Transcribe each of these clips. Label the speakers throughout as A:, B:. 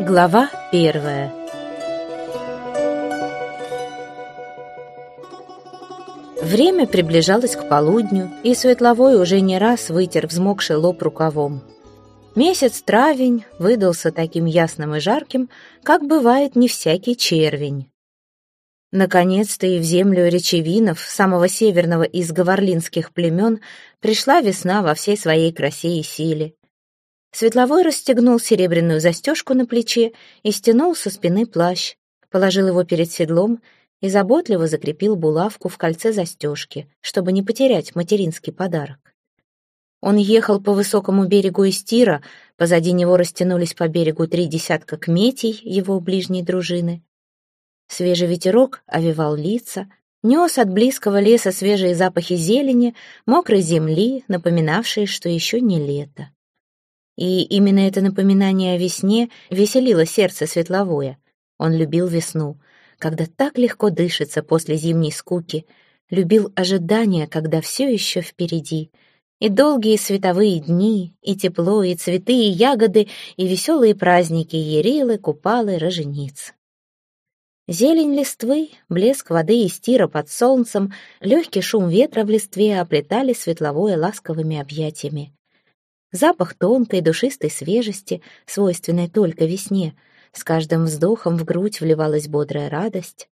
A: Глава первая Время приближалось к полудню, и Светловой уже не раз вытер взмокший лоб рукавом. Месяц травень выдался таким ясным и жарким, как бывает не всякий червень. Наконец-то и в землю речевинов, самого северного из говорлинских племен, пришла весна во всей своей красе и силе. Светловой расстегнул серебряную застежку на плече и стянул со спины плащ, положил его перед седлом и заботливо закрепил булавку в кольце застежки, чтобы не потерять материнский подарок. Он ехал по высокому берегу Истира, позади него растянулись по берегу три десятка кметей его ближней дружины. Свежий ветерок овивал лица, нес от близкого леса свежие запахи зелени, мокрой земли, напоминавшие, что еще не лето. И именно это напоминание о весне веселило сердце светловое. Он любил весну, когда так легко дышится после зимней скуки, любил ожидание, когда все еще впереди, и долгие световые дни, и тепло, и цветы, и ягоды, и веселые праздники Ерилы, Купалы, Рожениц. Зелень листвы, блеск воды и стира под солнцем, легкий шум ветра в листве оплетали светловое ласковыми объятиями. Запах тонкой душистой свежести, свойственной только весне. С каждым вздохом в грудь вливалась бодрая радость.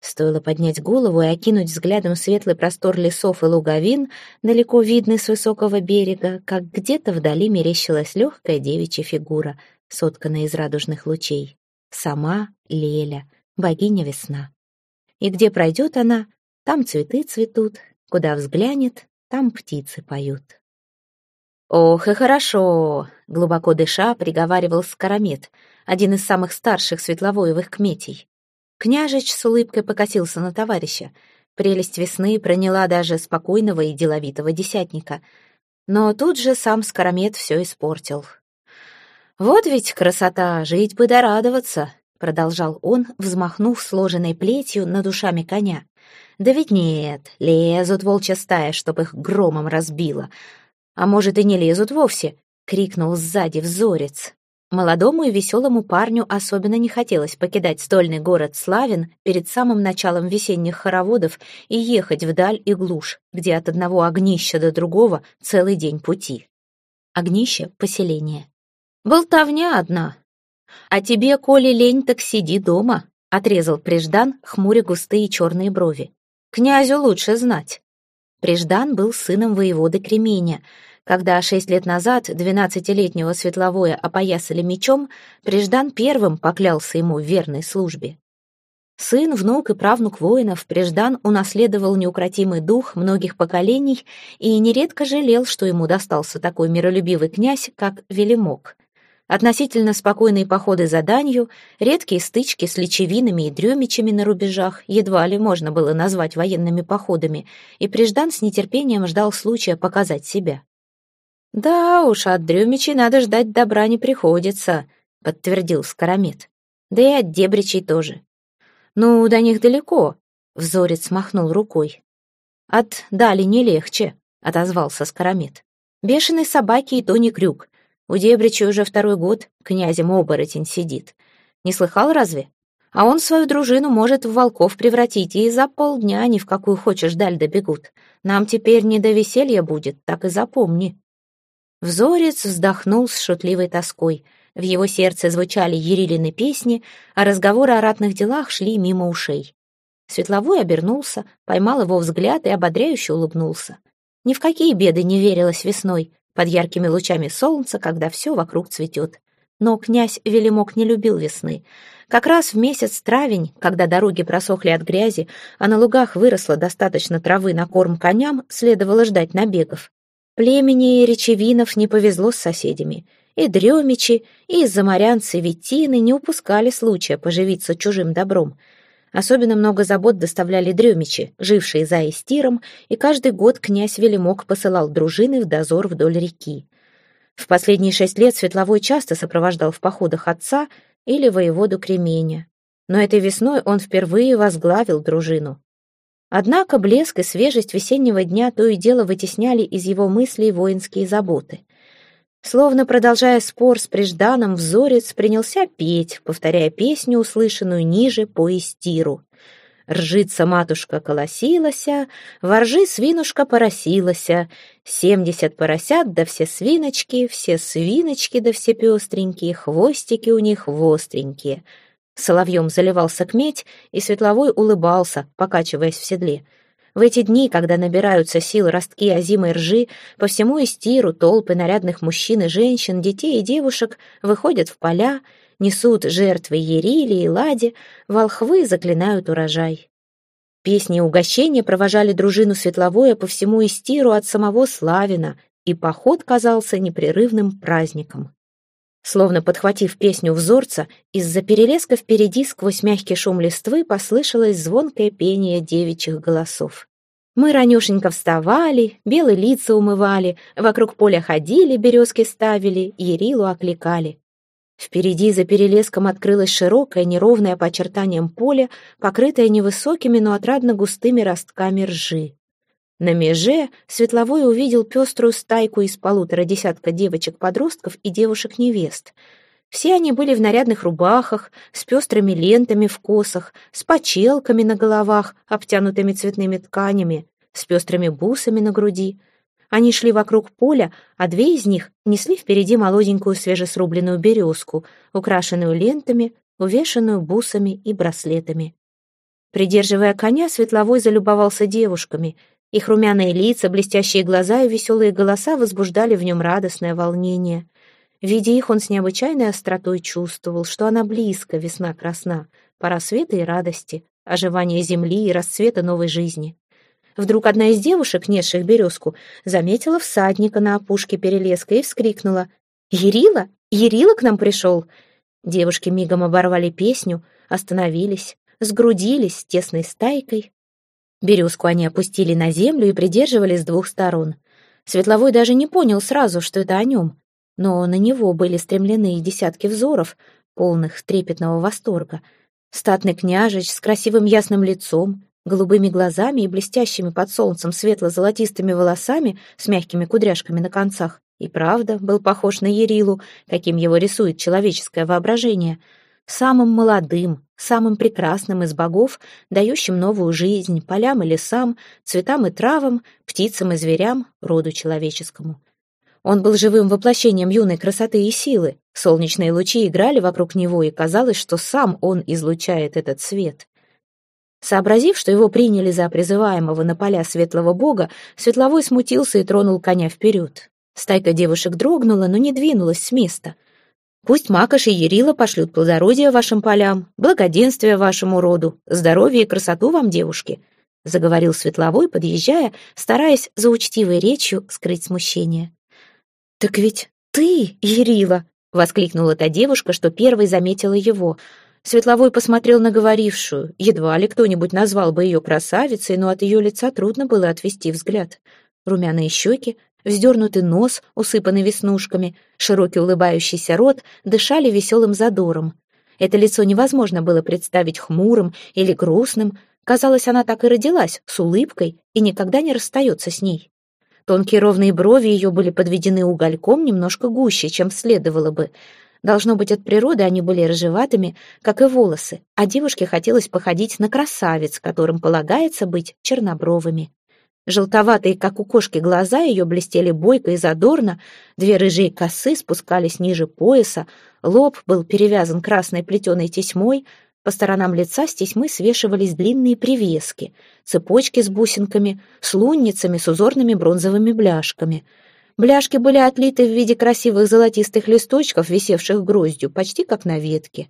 A: Стоило поднять голову и окинуть взглядом светлый простор лесов и луговин, далеко видный с высокого берега, как где-то вдали мерещилась легкая девичья фигура, сотканная из радужных лучей. Сама Леля, богиня весна. И где пройдет она, там цветы цветут, куда взглянет, там птицы поют. «Ох и хорошо!» — глубоко дыша приговаривал Скоромет, один из самых старших светловоевых кметей. Княжич с улыбкой покосился на товарища. Прелесть весны проняла даже спокойного и деловитого десятника. Но тут же сам Скоромет все испортил. «Вот ведь красота, жить бы да радоваться!» — продолжал он, взмахнув сложенной плетью над ушами коня. «Да ведь нет, лезут волчья стая, чтоб их громом разбило. А может, и не лезут вовсе?» — крикнул сзади взорец. Молодому и веселому парню особенно не хотелось покидать стольный город Славин перед самым началом весенних хороводов и ехать вдаль и глушь, где от одного огнища до другого целый день пути. Огнище — поселение. «Болтовня одна. А тебе, коли лень, так сиди дома», — отрезал Преждан, хмуря густые черные брови. «Князю лучше знать». Преждан был сыном воеводы Кременя. Когда шесть лет назад двенадцатилетнего Светловое опоясали мечом, Преждан первым поклялся ему в верной службе. Сын, внук и правнук воинов, Преждан унаследовал неукротимый дух многих поколений и нередко жалел, что ему достался такой миролюбивый князь, как Велимок. Относительно спокойные походы за данью, редкие стычки с личевинами и дремичами на рубежах едва ли можно было назвать военными походами, и Преждан с нетерпением ждал случая показать себя. «Да уж, от дремичей надо ждать добра не приходится», — подтвердил Скоромет. «Да и от дебричей тоже». «Ну, до них далеко», — взорец махнул рукой. «От дали не легче», — отозвался Скоромет. «Бешеной собаки и то не крюк. У Дебрича уже второй год князем оборотень сидит. Не слыхал разве? А он свою дружину может в волков превратить, и за полдня ни в какую хочешь даль добегут. Нам теперь не до веселья будет, так и запомни». Взорец вздохнул с шутливой тоской. В его сердце звучали Ерилины песни, а разговоры о ратных делах шли мимо ушей. Светловой обернулся, поймал его взгляд и ободряюще улыбнулся. Ни в какие беды не верилось весной под яркими лучами солнца, когда все вокруг цветет. Но князь Велимок не любил весны. Как раз в месяц травень, когда дороги просохли от грязи, а на лугах выросло достаточно травы на корм коням, следовало ждать набегов. Племени речевинов не повезло с соседями. И дремичи, и заморянцы Витины не упускали случая поживиться чужим добром — Особенно много забот доставляли дремичи, жившие за Истиром, и каждый год князь Велимок посылал дружины в дозор вдоль реки. В последние шесть лет Светловой часто сопровождал в походах отца или воеводу Кременя. Но этой весной он впервые возглавил дружину. Однако блеск и свежесть весеннего дня то и дело вытесняли из его мыслей воинские заботы. Словно продолжая спор с Прежданом, взорец принялся петь, повторяя песню, услышанную ниже по истиру. Ржица матушка колосилася, воржи свинушка поросилася, семьдесят поросят да все свиночки, все свиночки да все пестренькие, хвостики у них востренькие. Соловьем заливался кметь, и Светловой улыбался, покачиваясь в седле. В эти дни, когда набираются сил ростки озимой ржи, по всему Истиру толпы нарядных мужчин и женщин, детей и девушек выходят в поля, несут жертвы Ерили и Ладе, волхвы заклинают урожай. Песни и угощения провожали дружину Светловое по всему Истиру от самого Славина, и поход казался непрерывным праздником. Словно подхватив песню взорца, из-за перелеска впереди сквозь мягкий шум листвы послышалось звонкое пение девичьих голосов. Мы ранешенько вставали, белые лица умывали, вокруг поля ходили, березки ставили, Ерилу окликали. Впереди за перелеском открылось широкое, неровное по очертаниям поле, покрытое невысокими, но отрадно густыми ростками ржи. На меже Светловой увидел пеструю стайку из полутора десятка девочек-подростков и девушек-невест. Все они были в нарядных рубахах, с пестрыми лентами в косах, с почелками на головах, обтянутыми цветными тканями, с пестрыми бусами на груди — они шли вокруг поля, а две из них несли впереди молоденькую свежесрубленную березку, украшенную лентами, увешанную бусами и браслетами. Придерживая коня, Светловой залюбовался девушками. Их румяные лица, блестящие глаза и веселые голоса возбуждали в нем радостное волнение. Видя их, он с необычайной остротой чувствовал, что она близко, весна красна, пора света и радости, оживания земли и расцвета новой жизни. Вдруг одна из девушек, несших березку, заметила всадника на опушке перелеска и вскрикнула. «Ярила? Ярила к нам пришел?» Девушки мигом оборвали песню, остановились, сгрудились тесной стайкой. Березку они опустили на землю и придерживали с двух сторон. Светловой даже не понял сразу, что это о нем, но на него были стремлены и десятки взоров, полных трепетного восторга. Статный княжич с красивым ясным лицом, голубыми глазами и блестящими под солнцем светло-золотистыми волосами с мягкими кудряшками на концах. И правда был похож на Ерилу, каким его рисует человеческое воображение. Самым молодым, самым прекрасным из богов, дающим новую жизнь полям и лесам, цветам и травам, птицам и зверям, роду человеческому. Он был живым воплощением юной красоты и силы. Солнечные лучи играли вокруг него, и казалось, что сам он излучает этот свет. Сообразив, что его приняли за призываемого на поля светлого бога, Светловой смутился и тронул коня вперед. Стайка девушек дрогнула, но не двинулась с места. «Пусть Макаш и Ярила пошлют плодородие вашим полям, благоденствие вашему роду, здоровье и красоту вам, девушки», заговорил Светловой, подъезжая, стараясь за учтивой речью скрыть смущение. «Так ведь ты, Ярила!» — воскликнула та девушка, что первой заметила его — Светловой посмотрел на говорившую. Едва ли кто-нибудь назвал бы ее красавицей, но от ее лица трудно было отвести взгляд. Румяные щеки, вздернутый нос, усыпанный веснушками, широкий улыбающийся рот дышали веселым задором. Это лицо невозможно было представить хмурым или грустным. Казалось, она так и родилась, с улыбкой, и никогда не расстается с ней. Тонкие ровные брови ее были подведены угольком немножко гуще, чем следовало бы. Должно быть, от природы они были рыжеватыми, как и волосы, а девушке хотелось походить на красавиц, которым полагается быть чернобровыми. Желтоватые, как у кошки, глаза ее блестели бойко и задорно, две рыжие косы спускались ниже пояса, лоб был перевязан красной плетеной тесьмой, по сторонам лица с тесьмы свешивались длинные привески, цепочки с бусинками, с лунницами с узорными бронзовыми бляшками — Бляшки были отлиты в виде красивых золотистых листочков, висевших гроздью, почти как на ветке.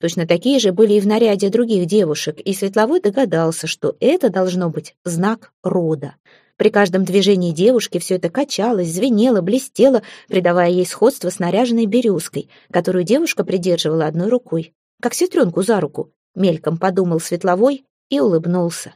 A: Точно такие же были и в наряде других девушек, и Светловой догадался, что это должно быть знак рода. При каждом движении девушки все это качалось, звенело, блестело, придавая ей сходство с наряженной березкой, которую девушка придерживала одной рукой, как сестренку за руку. Мельком подумал Светловой и улыбнулся.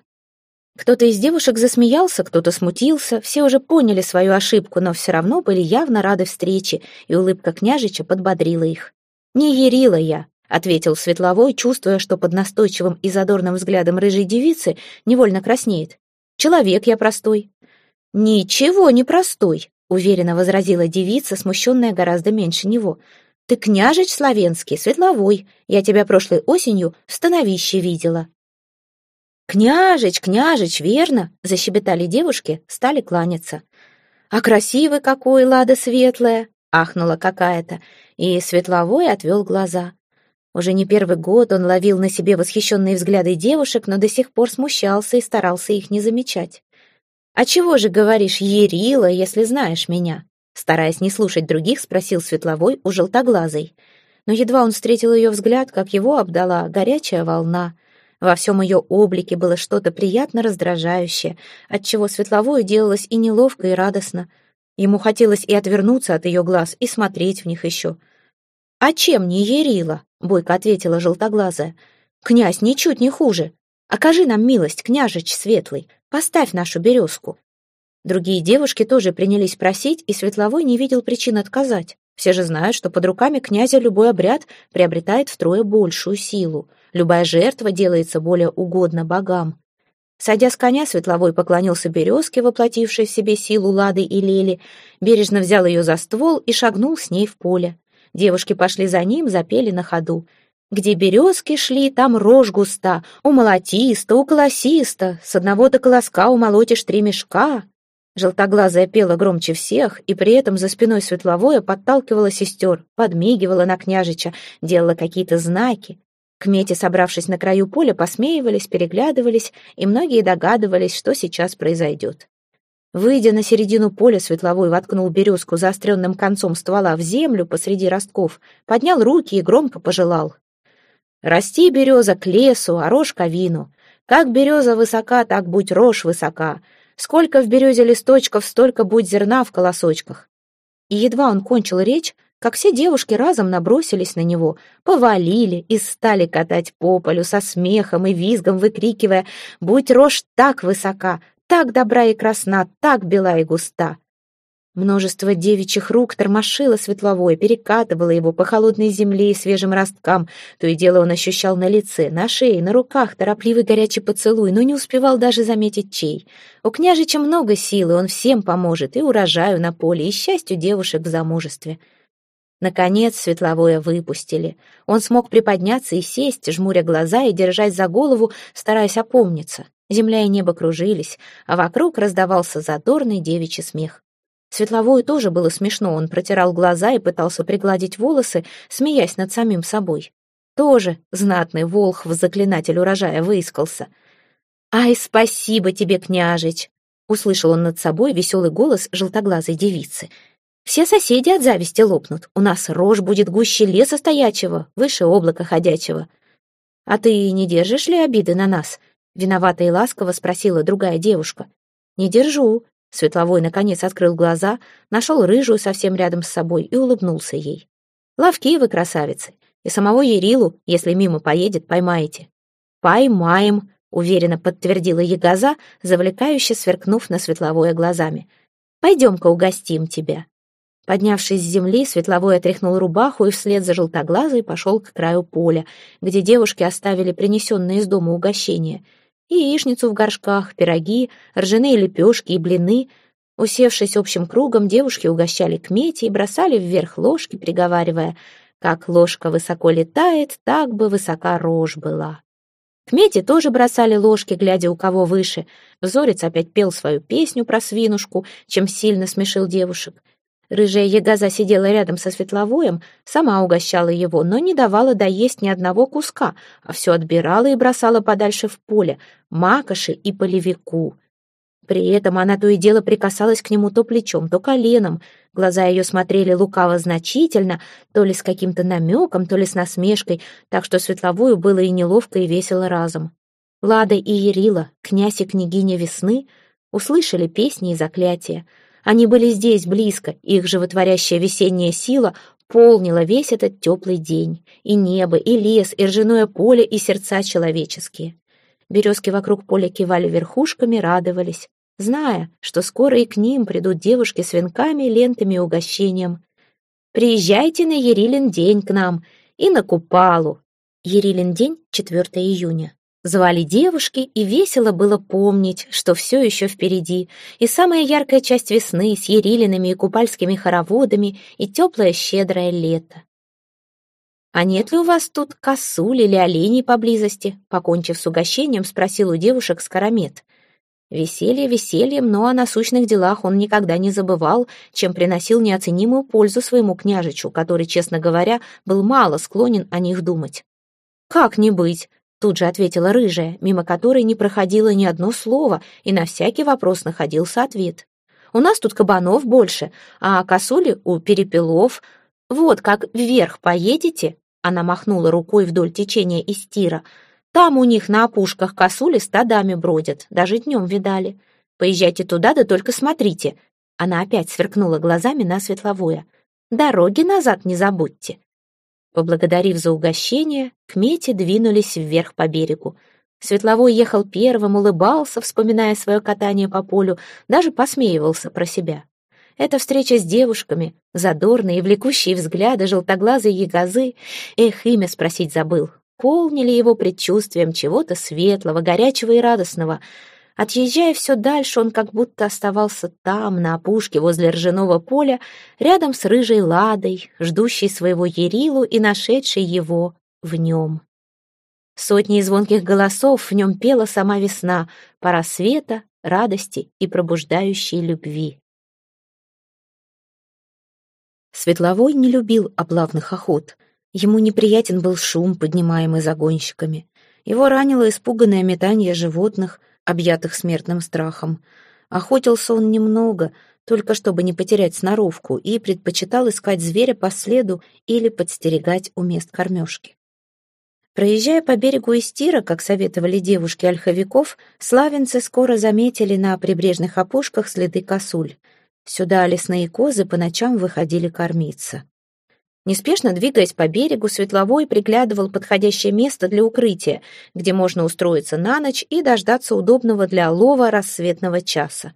A: Кто-то из девушек засмеялся, кто-то смутился, все уже поняли свою ошибку, но все равно были явно рады встрече, и улыбка княжича подбодрила их. «Не ярила я», — ответил Светловой, чувствуя, что под настойчивым и задорным взглядом рыжей девицы невольно краснеет. «Человек я простой». «Ничего не простой», — уверенно возразила девица, смущенная гораздо меньше него. «Ты княжич славянский, светловой. Я тебя прошлой осенью в становище видела». «Княжич, княжич, верно!» — защебетали девушки, стали кланяться. «А красивый какой, лада светлая!» — ахнула какая-то, и Светловой отвел глаза. Уже не первый год он ловил на себе восхищенные взгляды девушек, но до сих пор смущался и старался их не замечать. «А чего же говоришь, Ерила, если знаешь меня?» Стараясь не слушать других, спросил Светловой у желтоглазой. Но едва он встретил ее взгляд, как его обдала горячая волна. Во всем ее облике было что-то приятно раздражающее, отчего Светловою делалось и неловко, и радостно. Ему хотелось и отвернуться от ее глаз, и смотреть в них еще. «А чем не Ерила?» — бойко ответила желтоглазая. «Князь ничуть не хуже. Окажи нам милость, княжич светлый, поставь нашу березку». Другие девушки тоже принялись просить, и Светловой не видел причин отказать. Все же знают, что под руками князя любой обряд приобретает втрое большую силу. Любая жертва делается более угодно богам. Сойдя с коня, Светловой поклонился березке, воплотившей в себе силу Лады и Лели, бережно взял ее за ствол и шагнул с ней в поле. Девушки пошли за ним, запели на ходу. Где березки шли, там рожь густа, у молотиста, у колосиста, с одного-то колоска умолотишь три мешка. Желтоглазая пела громче всех, и при этом за спиной светловое подталкивала сестер, подмигивала на княжича, делала какие-то знаки. Кмети, собравшись на краю поля, посмеивались, переглядывались, и многие догадывались, что сейчас произойдет. Выйдя на середину поля, Светловой воткнул березку заостренным концом ствола в землю посреди ростков, поднял руки и громко пожелал. Расти, береза, к лесу, а рожь к вину. Как береза высока, так будь рожь высока. Сколько в березе листочков, столько будь зерна в колосочках. И едва он кончил речь, как все девушки разом набросились на него, повалили и стали катать по полю со смехом и визгом, выкрикивая «Будь рожь так высока, так добра и красна, так бела и густа!» Множество девичьих рук тормошило светловое, перекатывало его по холодной земле и свежим росткам. То и дело он ощущал на лице, на шее, на руках торопливый горячий поцелуй, но не успевал даже заметить чей. У княжича много силы, он всем поможет, и урожаю на поле, и счастью девушек в замужестве. Наконец светловое выпустили. Он смог приподняться и сесть, жмуря глаза и держась за голову, стараясь опомниться. Земля и небо кружились, а вокруг раздавался задорный девичий смех. Светловую тоже было смешно, он протирал глаза и пытался пригладить волосы, смеясь над самим собой. Тоже знатный волхв, заклинатель урожая, выискался. «Ай, спасибо тебе, княжич!» — услышал он над собой веселый голос желтоглазой девицы. «Все соседи от зависти лопнут. У нас рожь будет гуще леса стоячего, выше облака ходячего. А ты не держишь ли обиды на нас?» — виновато и ласково спросила другая девушка. «Не держу», Светловой, наконец, открыл глаза, нашел рыжую совсем рядом с собой и улыбнулся ей. «Ловкие вы, красавицы, и самого Ерилу, если мимо поедет, поймаете». «Поймаем», — уверенно подтвердила Ягоза, завлекающе сверкнув на Светловое глазами. «Пойдем-ка угостим тебя». Поднявшись с земли, Светловой отряхнул рубаху и вслед за желтоглазой пошел к краю поля, где девушки оставили принесенные из дома угощения — яичницу в горшках, пироги, ржаные лепешки и блины. Усевшись общим кругом, девушки угощали кмети и бросали вверх ложки, приговаривая «Как ложка высоко летает, так бы высока рожь была». Кмети тоже бросали ложки, глядя у кого выше. Взорец опять пел свою песню про свинушку, чем сильно смешил девушек. Рыжая ягоза сидела рядом со светловоем, сама угощала его, но не давала доесть ни одного куска, а все отбирала и бросала подальше в поле, макоши и полевику. При этом она то и дело прикасалась к нему то плечом, то коленом. Глаза ее смотрели лукаво-значительно, то ли с каким-то намеком, то ли с насмешкой, так что Светловую было и неловко, и весело разом. Лада и Ярила, князь и княгиня весны, услышали песни и заклятия — они были здесь, близко, их животворящая весенняя сила полнила весь этот теплый день. И небо, и лес, и ржаное поле, и сердца человеческие. Березки вокруг поля кивали верхушками, радовались, зная, что скоро и к ним придут девушки с венками, лентами и угощением. «Приезжайте на Ерилин день к нам и на Купалу». Ерилин день, 4 июня. Звали девушки, и весело было помнить, что все еще впереди, и самая яркая часть весны с ерилинами и купальскими хороводами, и теплое щедрое лето. «А нет ли у вас тут косуль или оленей поблизости?» Покончив с угощением, спросил у девушек Скоромет. Веселье весельем, но о насущных делах он никогда не забывал, чем приносил неоценимую пользу своему княжичу, который, честно говоря, был мало склонен о них думать. «Как не быть?» Тут же ответила рыжая, мимо которой не проходило ни одно слово, и на всякий вопрос находился ответ. «У нас тут кабанов больше, а косули у перепелов. Вот как вверх поедете?» Она махнула рукой вдоль течения Истира. «Там у них на опушках косули стадами бродят, даже днем видали. Поезжайте туда, да только смотрите». Она опять сверкнула глазами на светловое. «Дороги назад не забудьте. Поблагодарив за угощение, к мете двинулись вверх по берегу. Светловой ехал первым, улыбался, вспоминая свое катание по полю, даже посмеивался про себя. Эта встреча с девушками, задорные и влекущие взгляды желтоглазой ягозы, эх, имя спросить забыл, полнили его предчувствием чего-то светлого, горячего и радостного — Отъезжая все дальше, он как будто оставался там, на опушке возле ржаного поля, рядом с рыжей ладой, ждущей своего Ерилу и нашедшей его в нем. Сотни звонких голосов в нем пела сама весна, пора света, радости и пробуждающей любви. Светловой не любил облавных охот. Ему неприятен был шум, поднимаемый загонщиками. Его ранило испуганное метание животных — объятых смертным страхом. Охотился он немного, только чтобы не потерять сноровку, и предпочитал искать зверя по следу или подстерегать у мест кормежки. Проезжая по берегу Истира, как советовали девушки ольховиков, славянцы скоро заметили на прибрежных опушках следы косуль. Сюда лесные козы по ночам выходили кормиться. Неспешно двигаясь по берегу, Светловой приглядывал подходящее место для укрытия, где можно устроиться на ночь и дождаться удобного для лова рассветного часа.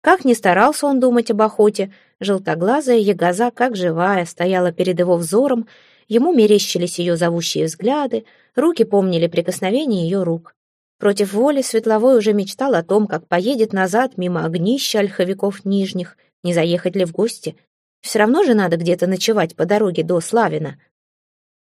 A: Как ни старался он думать об охоте, желтоглазая ягоза, как живая, стояла перед его взором, ему мерещились ее зовущие взгляды, руки помнили прикосновение ее рук. Против воли Светловой уже мечтал о том, как поедет назад мимо огнища ольховиков нижних, не заехать ли в гости — все равно же надо где-то ночевать по дороге до Славина.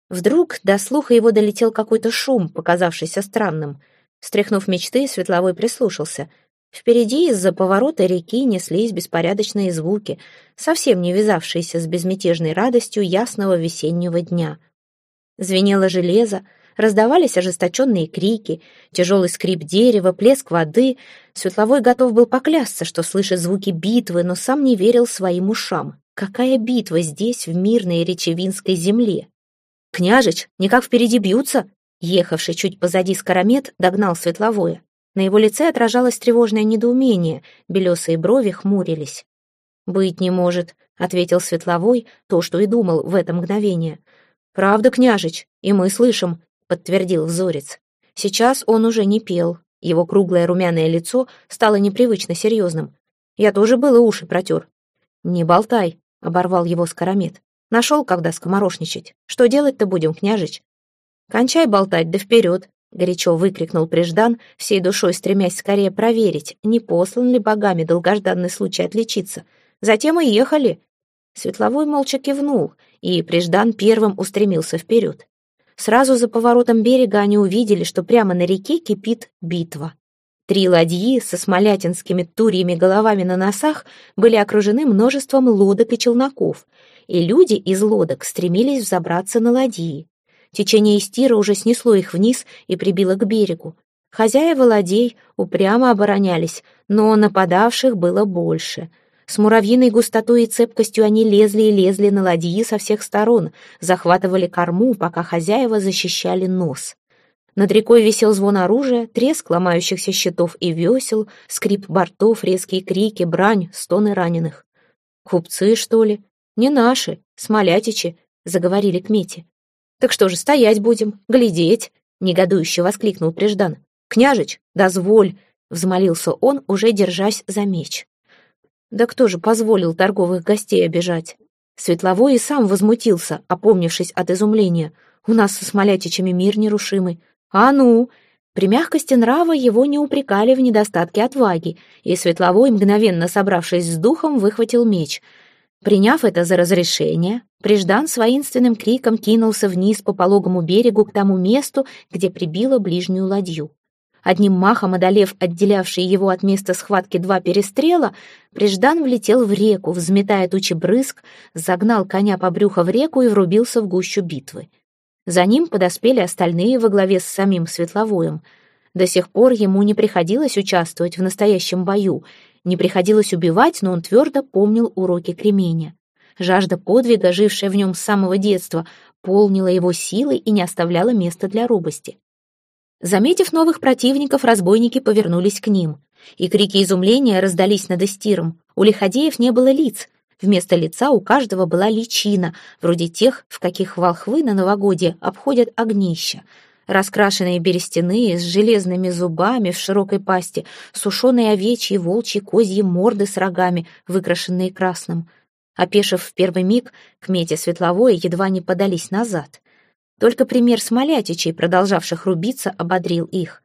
A: Вдруг до слуха его долетел какой-то шум, показавшийся странным. Стряхнув мечты, Светловой прислушался. Впереди из-за поворота реки неслись беспорядочные звуки, совсем не вязавшиеся с безмятежной радостью ясного весеннего дня. Звенело железо, раздавались ожесточенные крики, тяжелый скрип дерева, плеск воды. Светловой готов был поклясться, что слышит звуки битвы, но сам не верил своим ушам. Какая битва здесь, в мирной речевинской земле? Княжич, никак впереди бьются? Ехавший чуть позади скоромет догнал светловое. На его лице отражалось тревожное недоумение, белесые брови хмурились. «Быть не может», — ответил Светловой, то, что и думал в это мгновение. «Правда, княжич, и мы слышим», — подтвердил взорец. Сейчас он уже не пел. Его круглое румяное лицо стало непривычно серьезным. Я тоже было уши протер. «Не болтай», — оборвал его скоромет. «Нашел, когда скоморошничать. Что делать-то будем, княжич?» «Кончай болтать, да вперед!» — горячо выкрикнул Преждан, всей душой стремясь скорее проверить, не послан ли богами долгожданный случай отличиться. Затем и ехали. Светловой молча кивнул, и Преждан первым устремился вперед. Сразу за поворотом берега они увидели, что прямо на реке кипит битва. Три ладьи со смолятинскими турьями головами на носах были окружены множеством лодок и челноков, и люди из лодок стремились взобраться на ладьи. Течение Истира уже снесло их вниз и прибило к берегу. Хозяева ладей упрямо оборонялись, но нападавших было больше. С муравьиной густотой и цепкостью они лезли и лезли на ладьи со всех сторон, захватывали корму, пока хозяева защищали нос. Над рекой висел звон оружия, треск ломающихся щитов и весел, скрип бортов, резкие крики, брань, стоны раненых. «Купцы, что ли? Не наши, смолятичи», — заговорили к Мете. «Так что же, стоять будем, глядеть?» — негодующе воскликнул Преждан. «Княжич, дозволь!» — взмолился он, уже держась за меч. «Да кто же позволил торговых гостей обижать?» Светловой и сам возмутился, опомнившись от изумления. «У нас со смолятичами мир нерушимый. «А ну!» При мягкости нрава его не упрекали в недостатке отваги, и Светловой, мгновенно собравшись с духом, выхватил меч. Приняв это за разрешение, Приждан с воинственным криком кинулся вниз по пологому берегу к тому месту, где прибило ближнюю ладью. Одним махом одолев отделявшие его от места схватки два перестрела, Приждан влетел в реку, взметая тучи брызг, загнал коня по брюху в реку и врубился в гущу битвы. За ним подоспели остальные во главе с самим Светловоем. До сих пор ему не приходилось участвовать в настоящем бою, не приходилось убивать, но он твердо помнил уроки кременя. Жажда подвига, жившая в нем с самого детства, полнила его силой и не оставляла места для робости. Заметив новых противников, разбойники повернулись к ним, и крики изумления раздались над эстиром. У лиходеев не было лиц, Вместо лица у каждого была личина, вроде тех, в каких волхвы на новогодье обходят огнища. Раскрашенные берестяные, с железными зубами в широкой пасти, сушеные овечьи, волчьи, козьи морды с рогами, выкрашенные красным. Опешив в первый миг, к мете светловой едва не подались назад. Только пример смолятичей, продолжавших рубиться, ободрил их.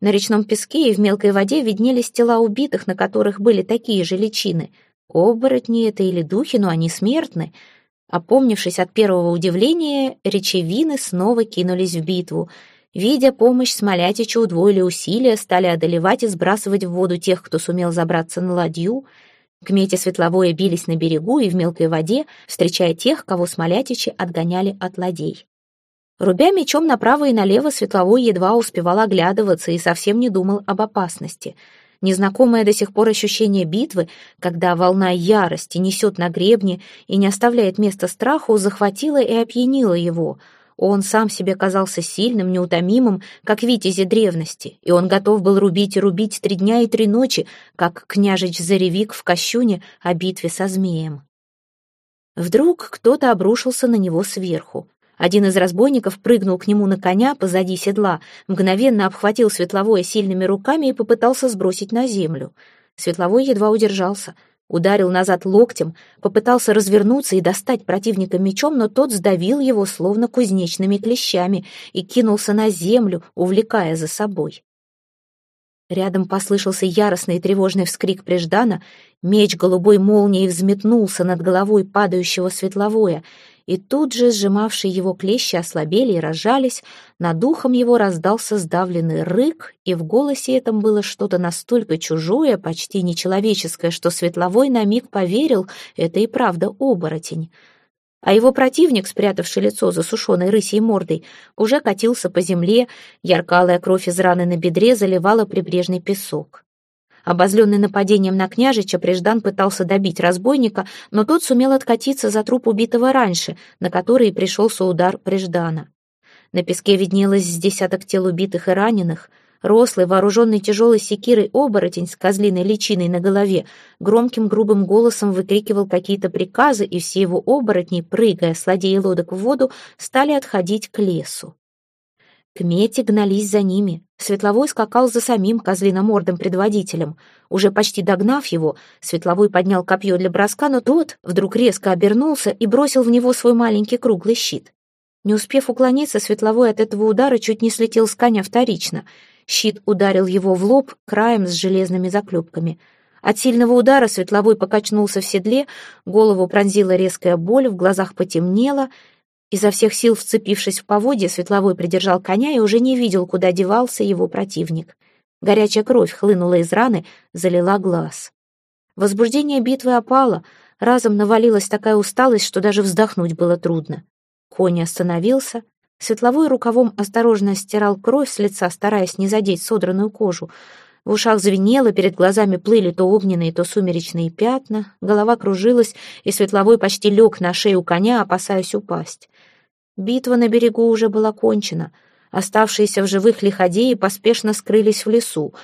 A: На речном песке и в мелкой воде виднелись тела убитых, на которых были такие же личины — Оборотни это или духи, но они смертны. Опомнившись от первого удивления, речевины снова кинулись в битву. Видя помощь, Смолятича удвоили усилия, стали одолевать и сбрасывать в воду тех, кто сумел забраться на ладью. Кмети светловое бились на берегу и в мелкой воде, встречая тех, кого Смолятичи отгоняли от ладей. Рубя мечом направо и налево, Светловой едва успевал оглядываться и совсем не думал об опасности — Незнакомое до сих пор ощущение битвы, когда волна ярости несет на гребне и не оставляет места страху, захватило и опьянило его. Он сам себе казался сильным, неутомимым, как витязи древности, и он готов был рубить и рубить три дня и три ночи, как княжич-заревик в Кощуне о битве со змеем. Вдруг кто-то обрушился на него сверху. Один из разбойников прыгнул к нему на коня позади седла, мгновенно обхватил Светловое сильными руками и попытался сбросить на землю. Светловой едва удержался, ударил назад локтем, попытался развернуться и достать противника мечом, но тот сдавил его словно кузнечными клещами и кинулся на землю, увлекая за собой. Рядом послышался яростный и тревожный вскрик Преждана, меч голубой молнией взметнулся над головой падающего светловое — и тут же сжимавшие его клещи ослабели и разжались, над ухом его раздался сдавленный рык, и в голосе этом было что-то настолько чужое, почти нечеловеческое, что Светловой на миг поверил, это и правда оборотень. А его противник, спрятавший лицо за сушеной рысьей мордой, уже катился по земле, яркалая кровь из раны на бедре заливала прибрежный песок. Обозленный нападением на княжича, Преждан пытался добить разбойника, но тот сумел откатиться за труп убитого раньше, на который пришелся удар Преждана. На песке виднелось с десяток тел убитых и раненых. Рослый, вооруженный тяжелой секирой оборотень с козлиной личиной на голове, громким грубым голосом выкрикивал какие-то приказы, и все его оборотни, прыгая с ладей лодок в воду, стали отходить к лесу. Кмети гнались за ними. Светловой скакал за самим козлиномордым предводителем. Уже почти догнав его, Светловой поднял копье для броска, но тот вдруг резко обернулся и бросил в него свой маленький круглый щит. Не успев уклониться, Светловой от этого удара чуть не слетел с коня вторично. Щит ударил его в лоб краем с железными заклепками. От сильного удара Светловой покачнулся в седле, голову пронзила резкая боль, в глазах потемнело — Изо всех сил вцепившись в поводья, Светловой придержал коня и уже не видел, куда девался его противник. Горячая кровь хлынула из раны, залила глаз. Возбуждение битвы опало, разом навалилась такая усталость, что даже вздохнуть было трудно. Конь остановился, Светловой рукавом осторожно стирал кровь с лица, стараясь не задеть содранную кожу. В ушах звенело, перед глазами плыли то огненные, то сумеречные пятна, голова кружилась, и Светловой почти лег на шею коня, опасаясь упасть. Битва на берегу уже была кончена. Оставшиеся в живых лиходеи поспешно скрылись в лесу.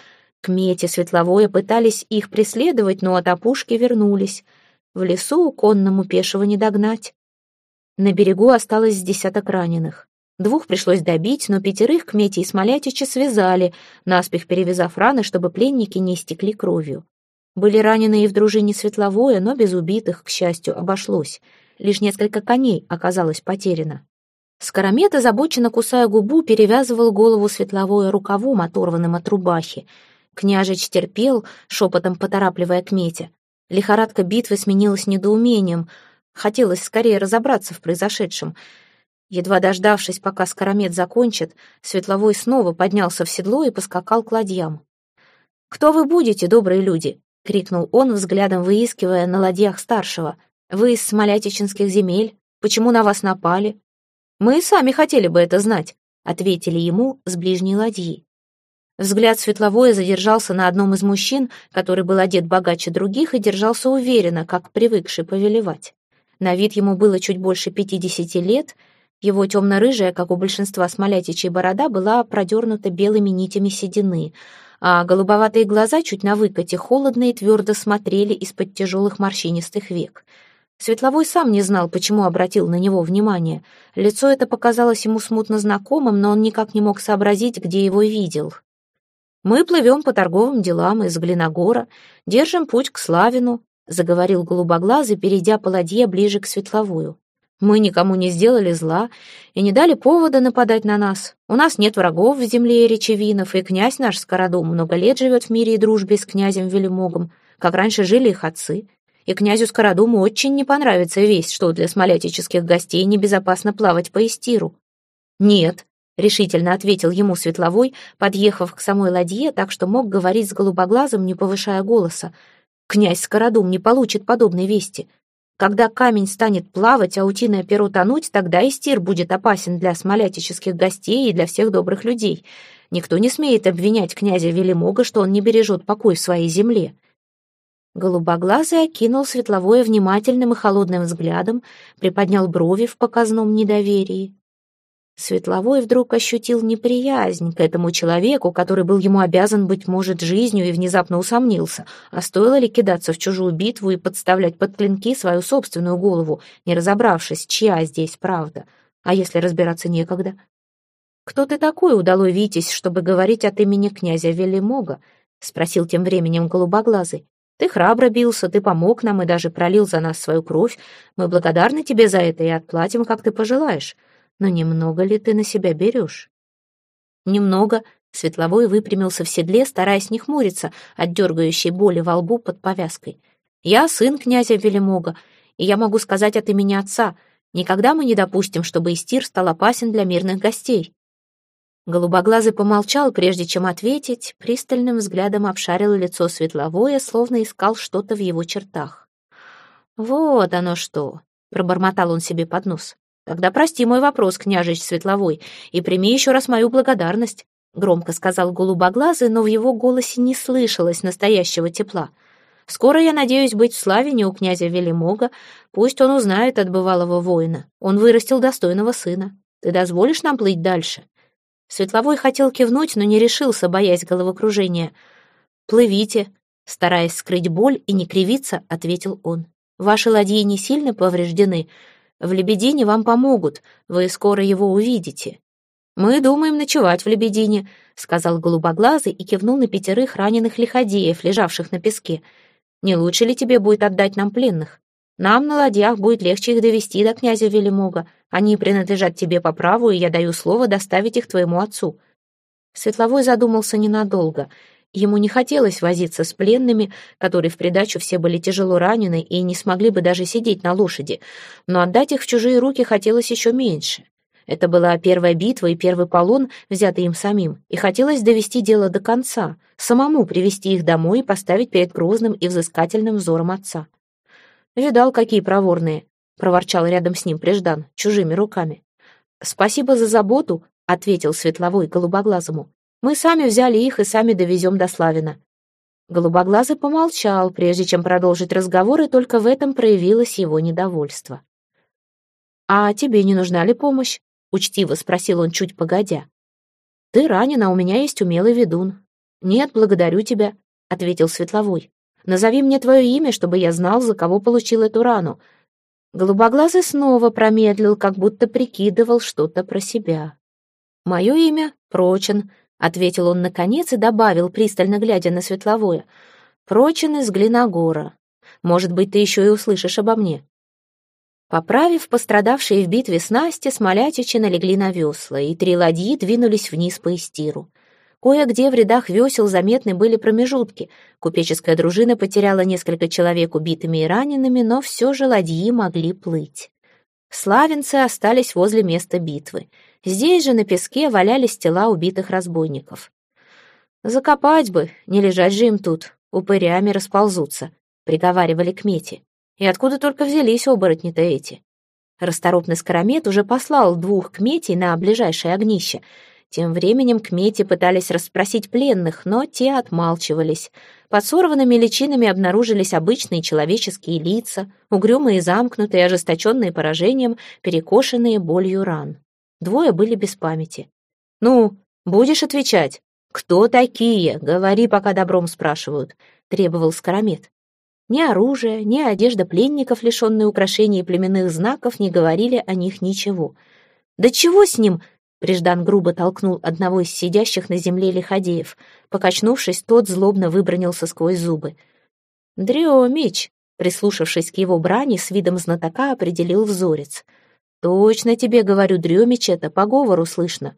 A: К мете Светловое пытались их преследовать, но от опушки вернулись. В лесу конному пешего не догнать. На берегу осталось десяток раненых. Двух пришлось добить, но пятерых к Мете и Смолятича связали, наспех перевязав раны, чтобы пленники не истекли кровью. Были ранены и в дружине Светловое, но без убитых, к счастью, обошлось. Лишь несколько коней оказалось потеряно. Скоромет, озабоченно кусая губу, перевязывал голову светловое рукавом, оторванным от рубахи. Княжич терпел, шепотом поторапливая к мете. Лихорадка битвы сменилась недоумением. Хотелось скорее разобраться в произошедшем. Едва дождавшись, пока Скоромет закончит, Светловой снова поднялся в седло и поскакал к ладьям. «Кто вы будете, добрые люди?» — крикнул он, взглядом выискивая на ладьях старшего. «Вы из смолятичинских земель? Почему на вас напали?» «Мы сами хотели бы это знать», — ответили ему с ближней ладьи. Взгляд Светловое задержался на одном из мужчин, который был одет богаче других и держался уверенно, как привыкший повелевать. На вид ему было чуть больше пятидесяти лет, его темно-рыжая, как у большинства смолятичей борода, была продернута белыми нитями седины — а голубоватые глаза чуть на выкате холодно и твердо смотрели из-под тяжелых морщинистых век. Светловой сам не знал, почему обратил на него внимание. Лицо это показалось ему смутно знакомым, но он никак не мог сообразить, где его видел. «Мы плывем по торговым делам из Глиногора, держим путь к Славину», — заговорил голубоглазый, перейдя по ладье ближе к Светловую. Мы никому не сделали зла и не дали повода нападать на нас. У нас нет врагов в земле речевинов, и князь наш Скородум много лет живет в мире и дружбе с князем Велимогом, как раньше жили их отцы. И князю Скородуму очень не понравится весть, что для смолятических гостей небезопасно плавать по Истиру. «Нет», — решительно ответил ему Светловой, подъехав к самой ладье, так что мог говорить с голубоглазом, не повышая голоса. «Князь Скородум не получит подобной вести. Когда камень станет плавать, а утиное перо тонуть, тогда и стир будет опасен для смолятических гостей и для всех добрых людей. Никто не смеет обвинять князя Велимога, что он не бережет покой в своей земле. Голубоглазый окинул светловое внимательным и холодным взглядом, приподнял брови в показном недоверии. Светловой вдруг ощутил неприязнь к этому человеку, который был ему обязан, быть может, жизнью, и внезапно усомнился, а стоило ли кидаться в чужую битву и подставлять под клинки свою собственную голову, не разобравшись, чья здесь правда, а если разбираться некогда. «Кто ты такой, удалой Витязь, чтобы говорить от имени князя Велимога?» — спросил тем временем голубоглазый. «Ты храбро бился, ты помог нам и даже пролил за нас свою кровь. Мы благодарны тебе за это и отплатим, как ты пожелаешь». Но немного ли ты на себя берешь? Немного. Светловой выпрямился в седле, стараясь не хмуриться от дергающей боли во лбу под повязкой. Я сын князя Велимога, и я могу сказать от имени отца, никогда мы не допустим, чтобы Истир стал опасен для мирных гостей. Голубоглазый помолчал, прежде чем ответить, пристальным взглядом обшарил лицо светловое, словно искал что-то в его чертах. «Вот оно что!» — пробормотал он себе под нос. «Тогда прости мой вопрос, княжич Светловой, и прими еще раз мою благодарность», — громко сказал голубоглазый, но в его голосе не слышалось настоящего тепла. «Скоро я надеюсь быть в славине у князя Велимога. Пусть он узнает от бывалого воина. Он вырастил достойного сына. Ты дозволишь нам плыть дальше?» Светловой хотел кивнуть, но не решился, боясь головокружения. «Плывите», — стараясь скрыть боль и не кривиться, ответил он. «Ваши ладьи не сильно повреждены, в Лебедине вам помогут, вы скоро его увидите. Мы думаем ночевать в Лебедине, сказал голубоглазый и кивнул на пятерых раненых лиходеев, лежавших на песке. Не лучше ли тебе будет отдать нам пленных? Нам на ладьях будет легче их довести до князя Велимога. Они принадлежат тебе по праву, и я даю слово доставить их твоему отцу». Светловой задумался ненадолго. Ему не хотелось возиться с пленными, которые в придачу все были тяжело ранены и не смогли бы даже сидеть на лошади, но отдать их в чужие руки хотелось еще меньше. Это была первая битва и первый полон, взятый им самим, и хотелось довести дело до конца, самому привести их домой и поставить перед грозным и взыскательным взором отца. «Видал, какие проворные!» — проворчал рядом с ним Преждан, чужими руками. «Спасибо за заботу», — ответил Светловой голубоглазому. Мы сами взяли их и сами довезем до Славина». Голубоглазый помолчал, прежде чем продолжить разговор, и только в этом проявилось его недовольство. «А тебе не нужна ли помощь?» — учтиво спросил он чуть погодя. «Ты ранен, а у меня есть умелый ведун». «Нет, благодарю тебя», — ответил Светловой. «Назови мне твое имя, чтобы я знал, за кого получил эту рану». Голубоглазый снова промедлил, как будто прикидывал что-то про себя. «Мое имя — Прочин», ответил он наконец и добавил, пристально глядя на светловое. «Прочен из Глиногора. Может быть, ты еще и услышишь обо мне». Поправив пострадавшие в битве снасти, смолятичи налегли на весла, и три ладьи двинулись вниз по истиру. Кое-где в рядах весел заметны были промежутки. Купеческая дружина потеряла несколько человек убитыми и ранеными, но все же ладьи могли плыть. Славенцы остались возле места битвы. Здесь же на песке валялись тела убитых разбойников. «Закопать бы, не лежать же им тут, упырями расползутся», — приговаривали к мете. И откуда только взялись оборотни-то эти? Расторопный скоромет уже послал двух кметей на ближайшее огнище. Тем временем кмети пытались расспросить пленных, но те отмалчивались. Под сорванными личинами обнаружились обычные человеческие лица, угрюмые замкнутые, ожесточенные поражением, перекошенные болью ран. Двое были без памяти. «Ну, будешь отвечать?» «Кто такие? Говори, пока добром спрашивают», — требовал Скоромет. Ни оружие, ни одежда пленников, лишенные украшений и племенных знаков, не говорили о них ничего. «Да чего с ним?» Преждан грубо толкнул одного из сидящих на земле лиходеев. Покачнувшись, тот злобно выбронился сквозь зубы. «Дремич!» Прислушавшись к его брани, с видом знатока определил взорец. «Точно тебе говорю, Дремич это, по говору слышно».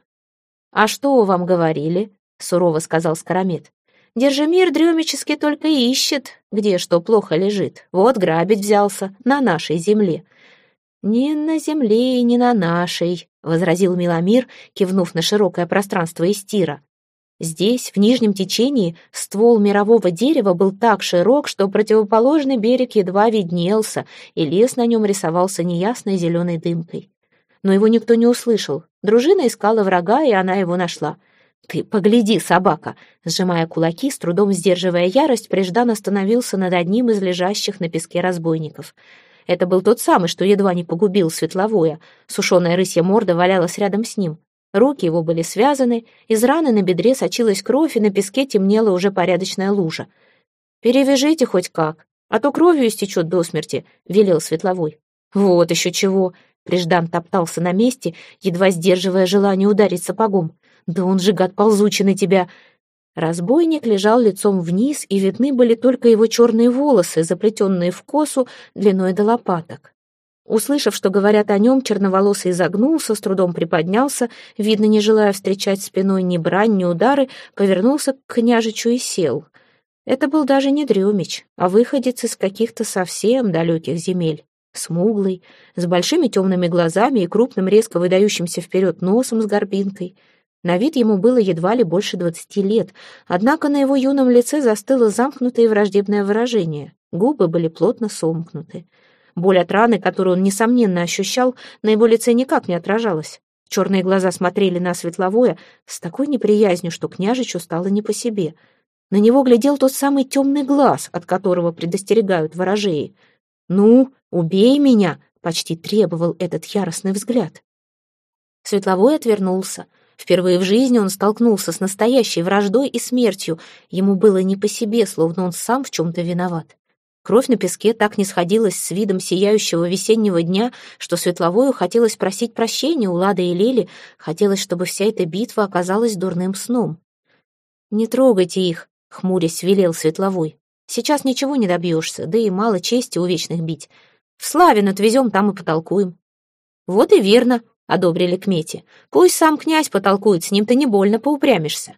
A: «А что вам говорили?» — сурово сказал Скоромет. Держимир дремически только ищет, где что плохо лежит. Вот грабить взялся на нашей земле». «Не на земле и не на нашей», — возразил Миломир, кивнув на широкое пространство Истира. Здесь, в нижнем течении, ствол мирового дерева был так широк, что противоположный берег едва виднелся, и лес на нем рисовался неясной зеленой дымкой. Но его никто не услышал. Дружина искала врага, и она его нашла — «Ты погляди, собака!» Сжимая кулаки, с трудом сдерживая ярость, Преждан остановился над одним из лежащих на песке разбойников. Это был тот самый, что едва не погубил Светловое. Сушеная рысья морда валялась рядом с ним. Руки его были связаны, из раны на бедре сочилась кровь, и на песке темнела уже порядочная лужа. «Перевяжите хоть как, а то кровью истечет до смерти», — велел Светловой. «Вот еще чего!» Преждан топтался на месте, едва сдерживая желание ударить сапогом. Да он же гад ползучий на тебя!» Разбойник лежал лицом вниз, и видны были только его черные волосы, заплетенные в косу длиной до лопаток. Услышав, что говорят о нем, черноволосый изогнулся, с трудом приподнялся, видно, не желая встречать спиной ни брань, ни удары, повернулся к княжичу и сел. Это был даже не Дремич, а выходец из каких-то совсем далеких земель. Смуглый, с большими темными глазами и крупным, резко выдающимся вперед носом с горбинкой — на вид ему было едва ли больше двадцати лет, однако на его юном лице застыло замкнутое и враждебное выражение. Губы были плотно сомкнуты. Боль от раны, которую он, несомненно, ощущал, на его лице никак не отражалась. Черные глаза смотрели на светловое с такой неприязнью, что княжичу стало не по себе. На него глядел тот самый темный глаз, от которого предостерегают ворожеи. «Ну, убей меня!» — почти требовал этот яростный взгляд. Светловой отвернулся — Впервые в жизни он столкнулся с настоящей враждой и смертью. Ему было не по себе, словно он сам в чем-то виноват. Кровь на песке так не сходилась с видом сияющего весеннего дня, что Светловою хотелось просить прощения у Лады и Лели, хотелось, чтобы вся эта битва оказалась дурным сном. «Не трогайте их», — хмурясь велел Светловой. «Сейчас ничего не добьешься, да и мало чести у вечных бить. В Славин отвезем, там и потолкуем». «Вот и верно», — одобрили к мете. «Пусть сам князь потолкует, с ним-то не больно поупрямишься».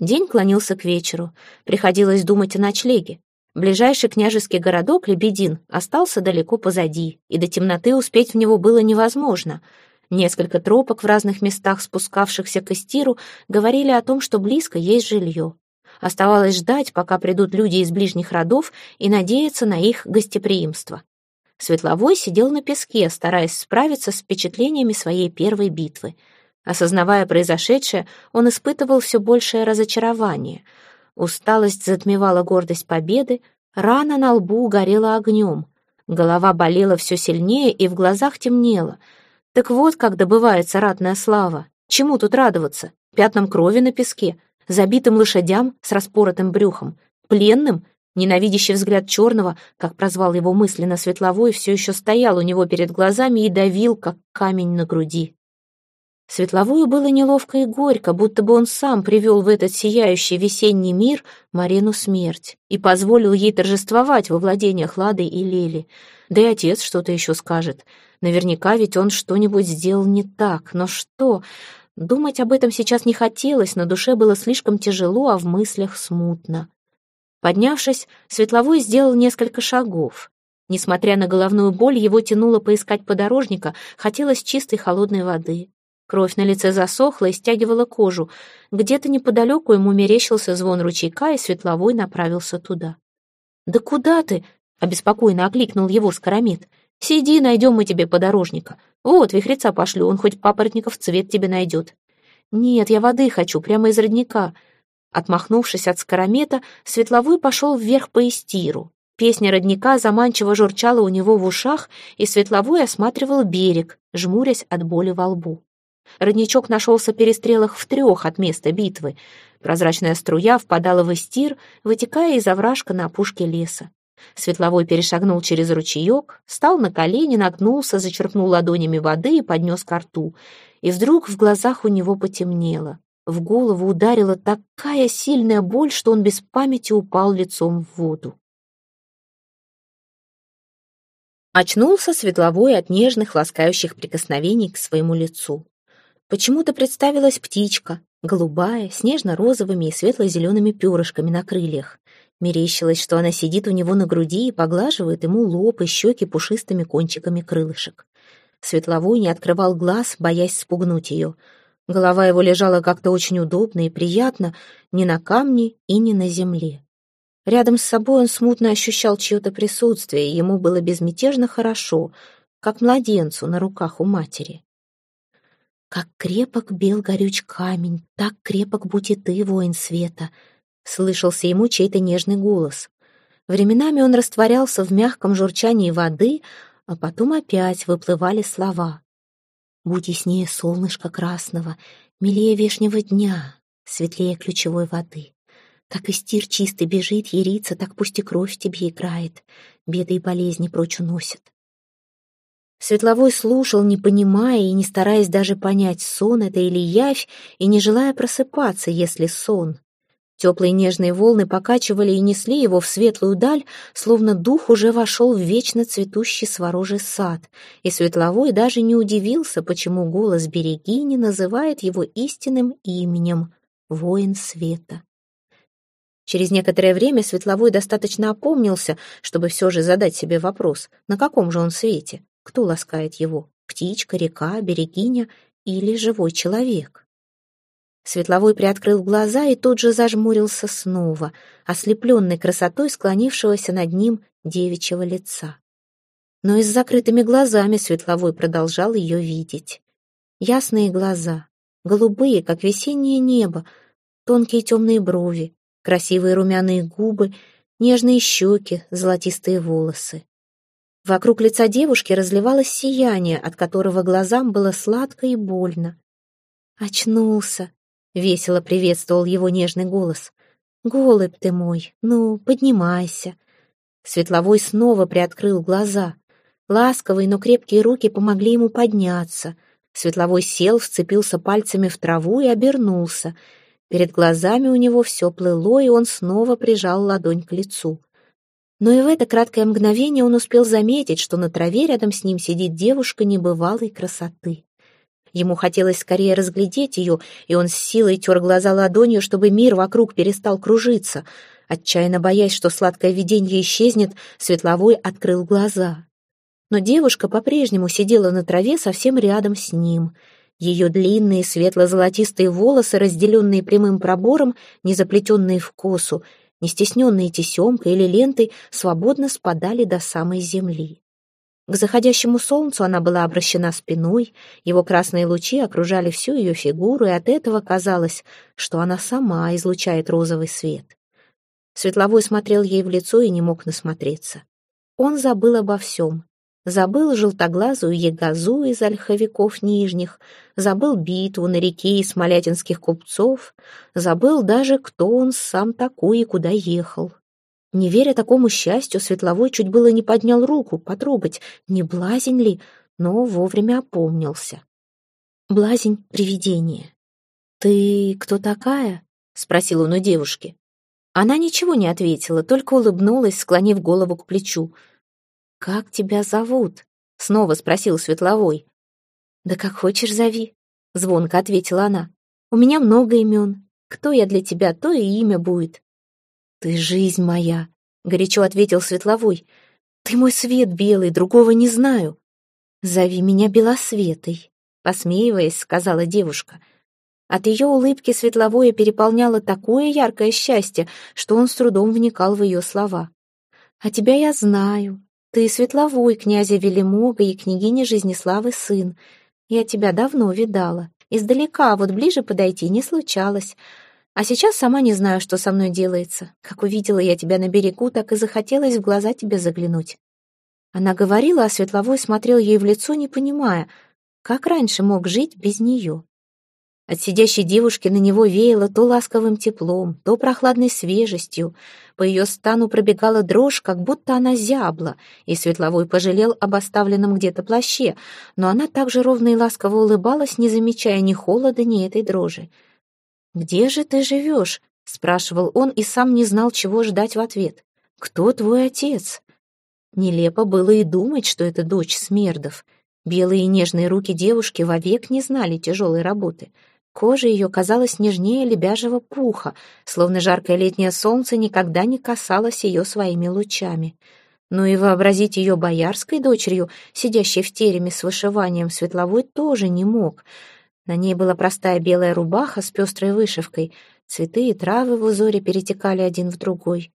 A: День клонился к вечеру. Приходилось думать о ночлеге. Ближайший княжеский городок, Лебедин, остался далеко позади, и до темноты успеть в него было невозможно. Несколько тропок в разных местах, спускавшихся к Истиру, говорили о том, что близко есть жилье. Оставалось ждать, пока придут люди из ближних родов, и надеяться на их гостеприимство. Светловой сидел на песке, стараясь справиться с впечатлениями своей первой битвы. Осознавая произошедшее, он испытывал все большее разочарование. Усталость затмевала гордость победы, рана на лбу горела огнем. Голова болела все сильнее и в глазах темнело. Так вот, как добывается ратная слава. Чему тут радоваться? Пятнам крови на песке, забитым лошадям с распоротым брюхом, пленным, Ненавидящий взгляд черного, как прозвал его мысленно светловой, все еще стоял у него перед глазами и давил, как камень на груди. Светловую было неловко и горько, будто бы он сам привел в этот сияющий весенний мир Марину смерть и позволил ей торжествовать во владениях Лады и Лели. Да и отец что-то еще скажет. Наверняка ведь он что-нибудь сделал не так. Но что? Думать об этом сейчас не хотелось, на душе было слишком тяжело, а в мыслях смутно. Поднявшись, Светловой сделал несколько шагов. Несмотря на головную боль, его тянуло поискать подорожника, хотелось чистой холодной воды. Кровь на лице засохла и стягивала кожу. Где-то неподалеку ему мерещился звон ручейка, и Светловой направился туда. «Да куда ты?» — обеспокоенно окликнул его Скоромит. «Сиди, найдем мы тебе подорожника. Вот, вихреца пошлю, он хоть папоротников цвет тебе найдет». «Нет, я воды хочу, прямо из родника». Отмахнувшись от Скоромета, Светловой пошел вверх по истиру. Песня родника заманчиво журчала у него в ушах, и Светловой осматривал берег, жмурясь от боли во лбу. Родничок нашелся перестрелах в трех от места битвы. Прозрачная струя впадала в истир, вытекая из овражка на опушке леса. Светловой перешагнул через ручеек, встал на колени, нагнулся, зачерпнул ладонями воды и поднес ко рту. И вдруг в глазах у него потемнело. В голову ударила такая сильная боль, что он без памяти упал лицом в воду. Очнулся Светловой от нежных, ласкающих прикосновений к своему лицу. Почему-то представилась птичка, голубая, с нежно-розовыми и светло-зелеными перышками на крыльях. Мерещилось, что она сидит у него на груди и поглаживает ему лоб и щеки пушистыми кончиками крылышек. Светловой не открывал глаз, боясь спугнуть ее. Голова его лежала как-то очень удобно и приятно, ни на камне и ни на земле. Рядом с собой он смутно ощущал чье-то присутствие, и ему было безмятежно хорошо, как младенцу на руках у матери. Как крепок бел горюч камень, так крепок будь и ты, воин света, слышался ему чей-то нежный голос. Временами он растворялся в мягком журчании воды, а потом опять выплывали слова. «Будь яснее солнышка красного, милее вешнего дня, светлее ключевой воды. Как истир чистый бежит, ерится, так пусть и кровь тебе играет, беды и болезни прочь уносят. Светловой слушал, не понимая и не стараясь даже понять, сон это или явь, и не желая просыпаться, если сон. Теплые нежные волны покачивали и несли его в светлую даль, словно дух уже вошел в вечно цветущий сворожий сад, и Светловой даже не удивился, почему голос Берегини называет его истинным именем — «Воин света». Через некоторое время Светловой достаточно опомнился, чтобы все же задать себе вопрос, на каком же он свете. Кто ласкает его? Птичка, река, берегиня или живой человек? Светловой приоткрыл глаза и тут же зажмурился снова, ослепленный красотой склонившегося над ним девичьего лица. Но и с закрытыми глазами Светловой продолжал ее видеть. Ясные глаза, голубые, как весеннее небо, тонкие темные брови, красивые румяные губы, нежные щеки, золотистые волосы. Вокруг лица девушки разливалось сияние, от которого глазам было сладко и больно. «Очнулся!» — весело приветствовал его нежный голос. «Голубь ты мой, ну, поднимайся!» Светловой снова приоткрыл глаза. Ласковые, но крепкие руки помогли ему подняться. Светловой сел, вцепился пальцами в траву и обернулся. Перед глазами у него все плыло, и он снова прижал ладонь к лицу. Но и в это краткое мгновение он успел заметить, что на траве рядом с ним сидит девушка небывалой красоты. Ему хотелось скорее разглядеть ее, и он с силой тер глаза ладонью, чтобы мир вокруг перестал кружиться. Отчаянно боясь, что сладкое видение исчезнет, Светловой открыл глаза. Но девушка по-прежнему сидела на траве совсем рядом с ним. Ее длинные светло-золотистые волосы, разделенные прямым пробором, не заплетенные в косу, не стесненные тесемкой или лентой, свободно спадали до самой земли. К заходящему солнцу она была обращена спиной, его красные лучи окружали всю ее фигуру, и от этого казалось, что она сама излучает розовый свет. Светловой смотрел ей в лицо и не мог насмотреться. Он забыл обо всем, Забыл желтоглазую ягозу из ольховиков нижних, забыл битву на реке и смолятинских купцов, забыл даже, кто он сам такой и куда ехал. Не веря такому счастью, Светловой чуть было не поднял руку, потрогать, не блазень ли, но вовремя опомнился. блазень-привидение. «Ты кто такая?» — спросил он у девушки. Она ничего не ответила, только улыбнулась, склонив голову к плечу. «Как тебя зовут?» — снова спросил Светловой. «Да как хочешь зови», — звонко ответила она. «У меня много имен. Кто я для тебя, то и имя будет». «Ты жизнь моя», — горячо ответил Светловой. «Ты мой свет белый, другого не знаю». «Зови меня Белосветой», — посмеиваясь, сказала девушка. От ее улыбки Светловое переполняло такое яркое счастье, что он с трудом вникал в ее слова. «А тебя я знаю. Ты Светловой, князя Велимога и княгини Жизнеславы сын. Я тебя давно видала. Издалека, вот ближе подойти не случалось. А сейчас сама не знаю, что со мной делается. Как увидела я тебя на берегу, так и захотелось в глаза тебе заглянуть». Она говорила, а Светловой смотрел ей в лицо, не понимая, как раньше мог жить без нее. От сидящей девушки на него веяло то ласковым теплом, то прохладной свежестью. По ее стану пробегала дрожь, как будто она зябла, и Светловой пожалел об оставленном где-то плаще, но она также ровно и ласково улыбалась, не замечая ни холода, ни этой дрожи. «Где же ты живешь?» — спрашивал он и сам не знал, чего ждать в ответ. «Кто твой отец?» Нелепо было и думать, что это дочь Смердов. Белые и нежные руки девушки вовек не знали тяжелой работы — Кожа ее казалась нежнее лебяжьего пуха, словно жаркое летнее солнце никогда не касалось ее своими лучами. Но и вообразить ее боярской дочерью, сидящей в тереме с вышиванием светловой, тоже не мог. На ней была простая белая рубаха с пестрой вышивкой, цветы и травы в узоре перетекали один в другой.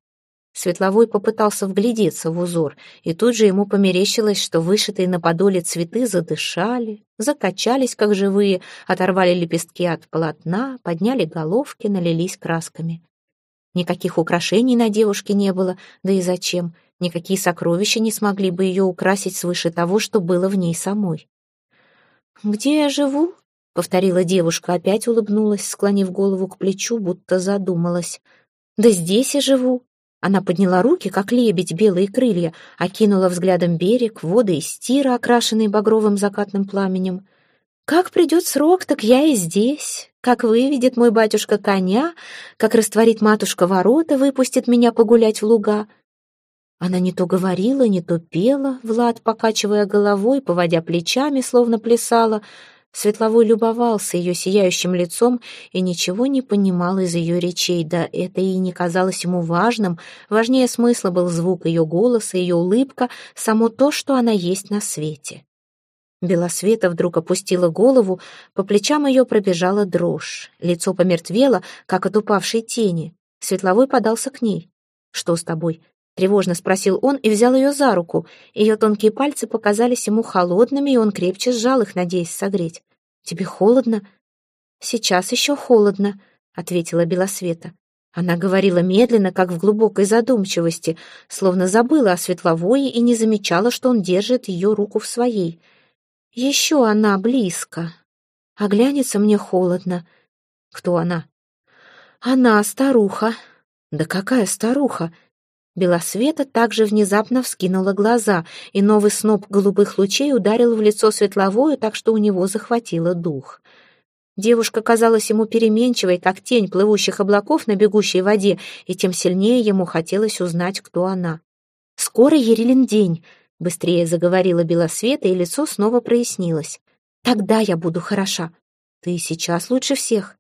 A: Светловой попытался вглядеться в узор, и тут же ему померещилось, что вышитые на подоле цветы задышали, закачались, как живые, оторвали лепестки от полотна, подняли головки, налились красками. Никаких украшений на девушке не было, да и зачем? Никакие сокровища не смогли бы ее украсить свыше того, что было в ней самой. «Где я живу?» — повторила девушка, опять улыбнулась, склонив голову к плечу, будто задумалась. «Да здесь я живу», она подняла руки, как лебедь, белые крылья, окинула взглядом берег, воды и стира, окрашенные багровым закатным пламенем. «Как придет срок, так я и здесь. Как выведет мой батюшка коня, как растворит матушка ворота, выпустит меня погулять в луга». Она не то говорила, не то пела, Влад, покачивая головой, поводя плечами, словно плясала — Светловой любовался ее сияющим лицом и ничего не понимал из ее речей, да это и не казалось ему важным. Важнее смысла был звук ее голоса, ее улыбка, само то, что она есть на свете. Белосвета вдруг опустила голову, по плечам ее пробежала дрожь, лицо помертвело, как от упавшей тени. Светловой подался к ней. «Что с тобой?» — тревожно спросил он и взял ее за руку. Ее тонкие пальцы показались ему холодными, и он крепче сжал их, надеясь согреть. «Тебе холодно?» «Сейчас еще холодно», — ответила Белосвета. Она говорила медленно, как в глубокой задумчивости, словно забыла о светловое и не замечала, что он держит ее руку в своей. «Еще она близко. А глянется мне холодно. Кто она?» «Она старуха». «Да какая старуха?» Белосвета также внезапно вскинула глаза, и новый сноп голубых лучей ударил в лицо светловое, так что у него захватило дух. Девушка казалась ему переменчивой, как тень плывущих облаков на бегущей воде, и тем сильнее ему хотелось узнать, кто она. «Скоро Ерилин день», — быстрее заговорила Белосвета, и лицо снова прояснилось. «Тогда я буду хороша. Ты сейчас лучше всех.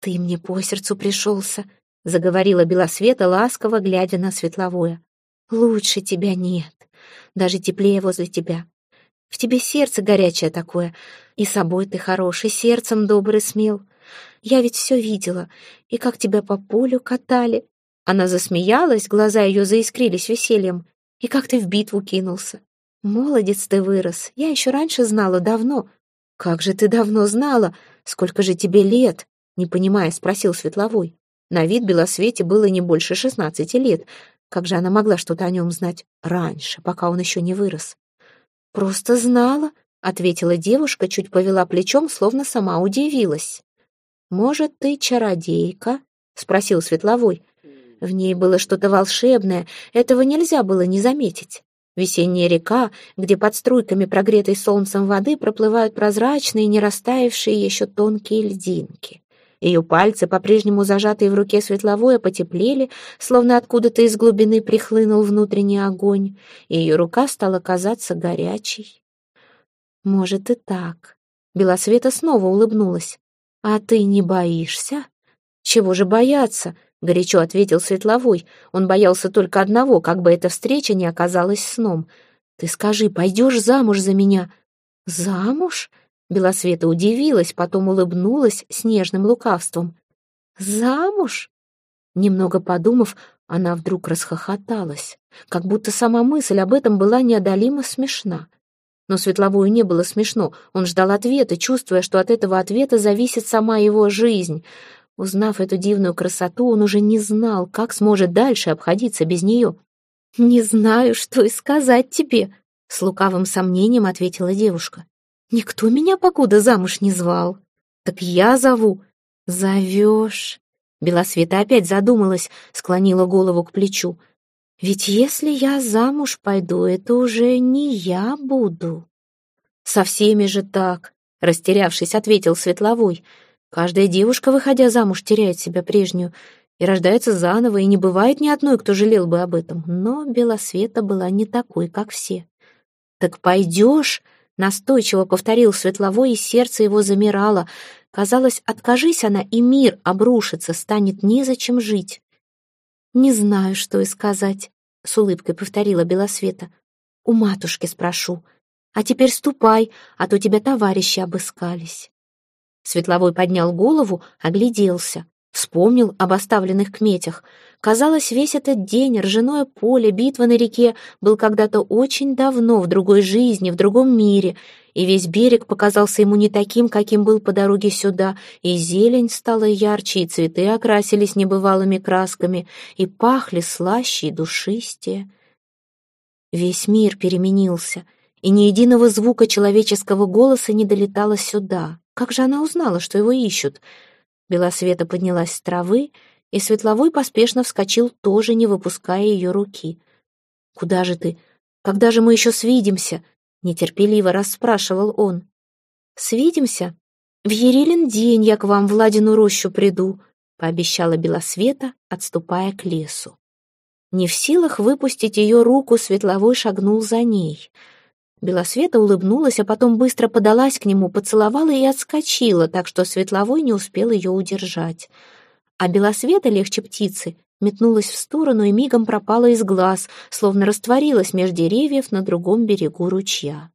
A: Ты мне по сердцу пришелся заговорила Белосвета, ласково глядя на Светловое. «Лучше тебя нет, даже теплее возле тебя. В тебе сердце горячее такое, и собой ты хороший, сердцем добрый смел. Я ведь все видела, и как тебя по полю катали». Она засмеялась, глаза ее заискрились весельем. «И как ты в битву кинулся? Молодец ты вырос, я еще раньше знала, давно». «Как же ты давно знала? Сколько же тебе лет?» Не понимая, спросил Светловой. На вид Белосвете было не больше шестнадцати лет. Как же она могла что-то о нем знать раньше, пока он еще не вырос? «Просто знала», — ответила девушка, чуть повела плечом, словно сама удивилась. «Может, ты чародейка?» — спросил Светловой. В ней было что-то волшебное, этого нельзя было не заметить. Весенняя река, где под струйками прогретой солнцем воды проплывают прозрачные, не растаявшие еще тонкие льдинки. Ее пальцы, по-прежнему зажатые в руке светловое, потеплели, словно откуда-то из глубины прихлынул внутренний огонь, и ее рука стала казаться горячей. «Может, и так». Белосвета снова улыбнулась. «А ты не боишься?» «Чего же бояться?» — горячо ответил Светловой. Он боялся только одного, как бы эта встреча не оказалась сном. «Ты скажи, пойдешь замуж за меня?» «Замуж?» Белосвета удивилась, потом улыбнулась с нежным лукавством. «Замуж?» Немного подумав, она вдруг расхохоталась, как будто сама мысль об этом была неодолимо смешна. Но Светловую не было смешно, он ждал ответа, чувствуя, что от этого ответа зависит сама его жизнь. Узнав эту дивную красоту, он уже не знал, как сможет дальше обходиться без нее. «Не знаю, что и сказать тебе», — с лукавым сомнением ответила девушка. «Никто меня покуда замуж не звал. Так я зову». «Зовешь». Белосвета опять задумалась, склонила голову к плечу. «Ведь если я замуж пойду, это уже не я буду». «Со всеми же так», — растерявшись, ответил Светловой. Каждая девушка, выходя замуж, теряет себя прежнюю и рождается заново, и не бывает ни одной, кто жалел бы об этом. Но Белосвета была не такой, как все. «Так пойдешь?» — настойчиво повторил Светловой, и сердце его замирало. Казалось, откажись она, и мир обрушится, станет незачем жить. «Не знаю, что и сказать», — с улыбкой повторила Белосвета. «У матушки спрошу. А теперь ступай, а то тебя товарищи обыскались». Светловой поднял голову, огляделся. Вспомнил об оставленных кметях. Казалось, весь этот день, ржаное поле, битва на реке был когда-то очень давно, в другой жизни, в другом мире, и весь берег показался ему не таким, каким был по дороге сюда, и зелень стала ярче, и цветы окрасились небывалыми красками, и пахли слаще и душистее. Весь мир переменился, и ни единого звука человеческого голоса не долетало сюда. Как же она узнала, что его ищут? Белосвета поднялась с травы, и Светловой поспешно вскочил, тоже не выпуская ее руки. «Куда же ты? Когда же мы еще свидимся?» — нетерпеливо расспрашивал он. «Свидимся? В Ерилин день я к вам в Ладину рощу приду», — пообещала Белосвета, отступая к лесу. Не в силах выпустить ее руку, Светловой шагнул за ней — Белосвета улыбнулась, а потом быстро подалась к нему, поцеловала и отскочила, так что Светловой не успел ее удержать. А Белосвета, легче птицы, метнулась в сторону и мигом пропала из глаз, словно растворилась меж деревьев на другом берегу ручья.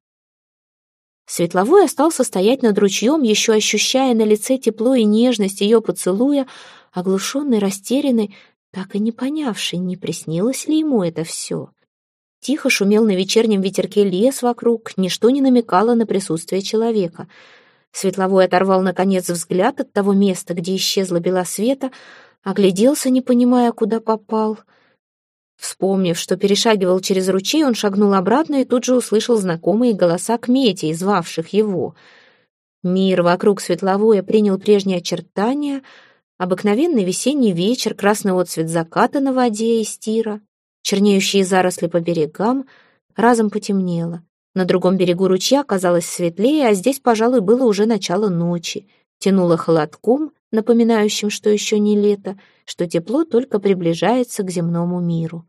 A: Светловой остался стоять над ручьем, еще ощущая на лице тепло и нежность ее поцелуя, оглушенный, растерянный, так и не понявший, не приснилось ли ему это все. Тихо шумел на вечернем ветерке лес вокруг, ничто не намекало на присутствие человека. Светловой оторвал, наконец, взгляд от того места, где исчезла белосвета, огляделся, не понимая, куда попал. Вспомнив, что перешагивал через ручей, он шагнул обратно и тут же услышал знакомые голоса кметей, звавших его. Мир вокруг светловое принял прежние очертания, обыкновенный весенний вечер, красный отцвет заката на воде и стира, Чернеющие заросли по берегам разом потемнело. На другом берегу ручья казалось светлее, а здесь, пожалуй, было уже начало ночи. Тянуло холодком, напоминающим, что еще не лето, что тепло только приближается к земному миру.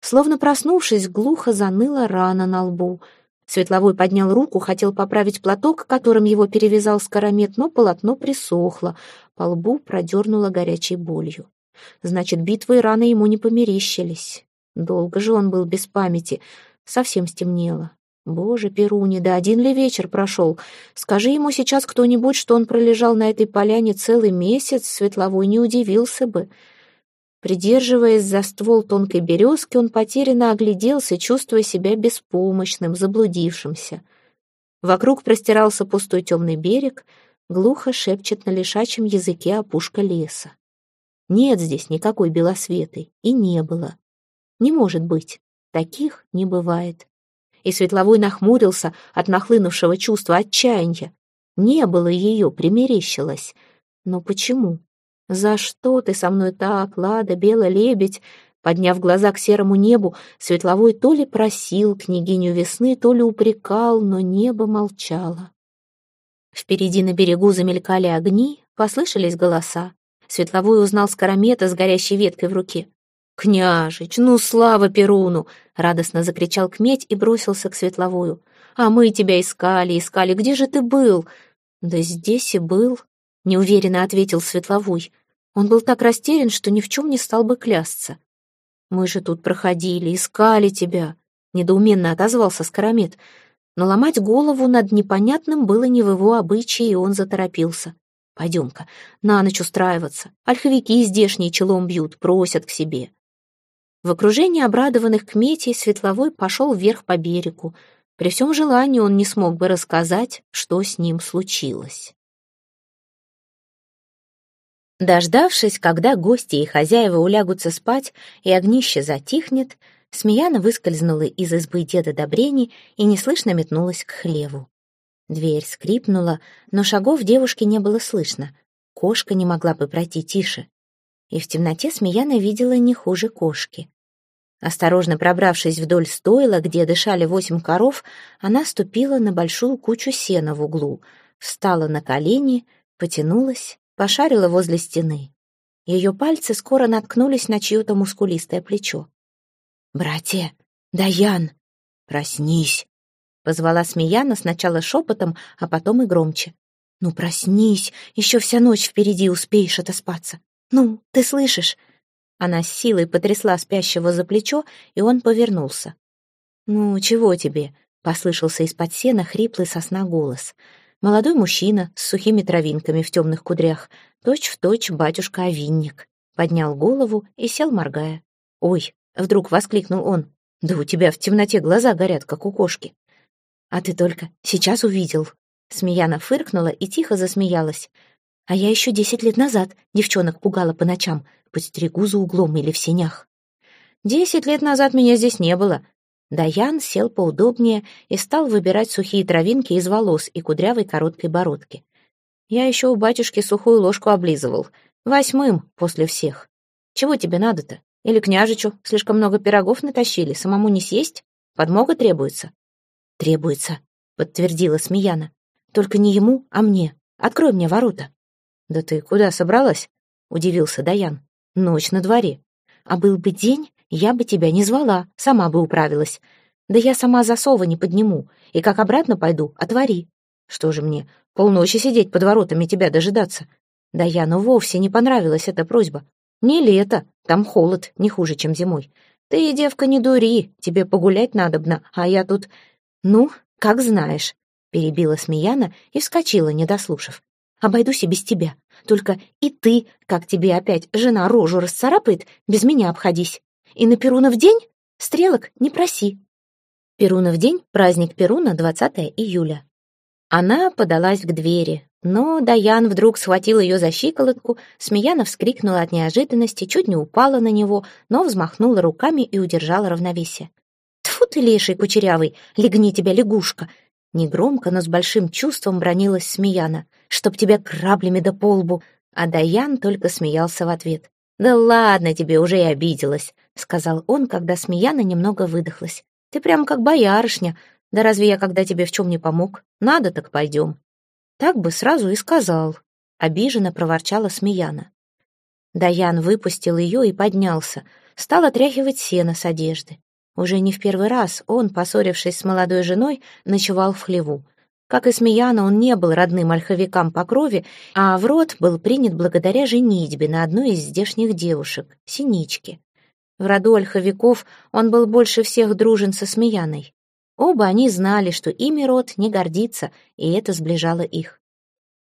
A: Словно проснувшись, глухо заныла рана на лбу. Светловой поднял руку, хотел поправить платок, которым его перевязал скоромет, но полотно присохло, по лбу продернуло горячей болью. Значит, битвы и раны ему не померещились. Долго же он был без памяти. Совсем стемнело. Боже, Перуни, да один ли вечер прошел? Скажи ему сейчас кто-нибудь, что он пролежал на этой поляне целый месяц, Светловой не удивился бы. Придерживаясь за ствол тонкой березки, он потерянно огляделся, чувствуя себя беспомощным, заблудившимся. Вокруг простирался пустой темный берег, глухо шепчет на лишачьем языке опушка леса. Нет здесь никакой белосветы, и не было. Не может быть, таких не бывает. И Светловой нахмурился от нахлынувшего чувства отчаяния. Не было ее, примерещилось. Но почему? За что ты со мной так, Лада, белый лебедь? Подняв глаза к серому небу, Светловой то ли просил княгиню весны, то ли упрекал, но небо молчало. Впереди на берегу замелькали огни, послышались голоса. Светловой узнал скоромета с горящей веткой в руке. «Княжич, ну слава Перуну!» — радостно закричал Кметь и бросился к Светловую. «А мы тебя искали, искали. Где же ты был?» «Да здесь и был», — неуверенно ответил Светловой. Он был так растерян, что ни в чем не стал бы клясться. «Мы же тут проходили, искали тебя», — недоуменно отозвался Скоромет. Но ломать голову над непонятным было не в его обычае, и он заторопился. «Пойдем-ка, на ночь устраиваться. Ольховики здешние челом бьют, просят к себе». В окружении обрадованных кметей Светловой пошел вверх по берегу. При всем желании он не смог бы рассказать, что с ним случилось. Дождавшись, когда гости и хозяева улягутся спать и огнище затихнет, Смеяна выскользнула из избы деда Добрени и неслышно метнулась к хлеву. Дверь скрипнула, но шагов девушки не было слышно. Кошка не могла бы пройти тише. И в темноте Смеяна видела не хуже кошки. Осторожно пробравшись вдоль стойла, где дышали восемь коров, она ступила на большую кучу сена в углу, встала на колени, потянулась пошарила возле стены. Ее пальцы скоро наткнулись на чье-то мускулистое плечо. «Братья! Даян! Проснись!» Позвала Смеяна сначала шепотом, а потом и громче. «Ну, проснись! Еще вся ночь впереди успеешь отоспаться! Ну, ты слышишь?» Она с силой потрясла спящего за плечо, и он повернулся. «Ну, чего тебе?» — послышался из-под сена хриплый сосна голос — Молодой мужчина с сухими травинками в темных кудрях, точь-в-точь батюшка-овинник, поднял голову и сел, моргая. «Ой!» — вдруг воскликнул он. «Да у тебя в темноте глаза горят, как у кошки». «А ты только сейчас увидел». Смеяна фыркнула и тихо засмеялась. «А я еще десять лет назад девчонок пугала по ночам, подстерегу за углом или в сенях». «Десять лет назад меня здесь не было», Даян сел поудобнее и стал выбирать сухие травинки из волос и кудрявой короткой бородки. Я еще у батюшки сухую ложку облизывал. Восьмым после всех. Чего тебе надо-то? Или княжичу слишком много пирогов натащили, самому не съесть? Подмога требуется? Требуется, подтвердила Смеяна. Только не ему, а мне. Открой мне ворота. Да ты куда собралась? Удивился Даян. Ночь на дворе. А был бы день, я бы тебя не звала, сама бы управилась. Да я сама засова не подниму, и как обратно пойду, отвори. Что же мне, полночи сидеть под воротами тебя дожидаться? Да я, ну вовсе не понравилась эта просьба. Не лето, там холод, не хуже, чем зимой. Ты, девка, не дури, тебе погулять надобно, а я тут... Ну, как знаешь, перебила Смеяна и вскочила, не дослушав. Обойдусь и без тебя. Только и ты, как тебе опять жена рожу расцарапает, без меня обходись. И на Перунов день стрелок не проси. Перунов день — праздник Перуна, 20 июля. Она подалась к двери, но Даян вдруг схватил ее за щиколотку, Смеяна вскрикнула от неожиданности, чуть не упала на него, но взмахнула руками и удержала равновесие. «Тьфу ты, леший кучерявый, легни тебя лягушка!» Негромко, но с большим чувством бронилась Смеяна. «Чтоб тебя краблями да полбу!» А Даян только смеялся в ответ. «Да ладно тебе, уже и обиделась», — сказал он, когда Смеяна немного выдохлась. «Ты прям как боярышня. Да разве я когда тебе в чем не помог? Надо, так пойдем». Так бы сразу и сказал. Обиженно проворчала Смеяна. Даян выпустил ее и поднялся. Стал отряхивать сено с одежды. Уже не в первый раз он, поссорившись с молодой женой, ночевал в хлеву. Как и Смеяна, он не был родным ольховикам по крови, а в род был принят благодаря женитьбе на одной из здешних девушек, Синичке. В роду ольховиков он был больше всех дружен со Смеяной. Оба они знали, что ими род не гордится, и это сближало их.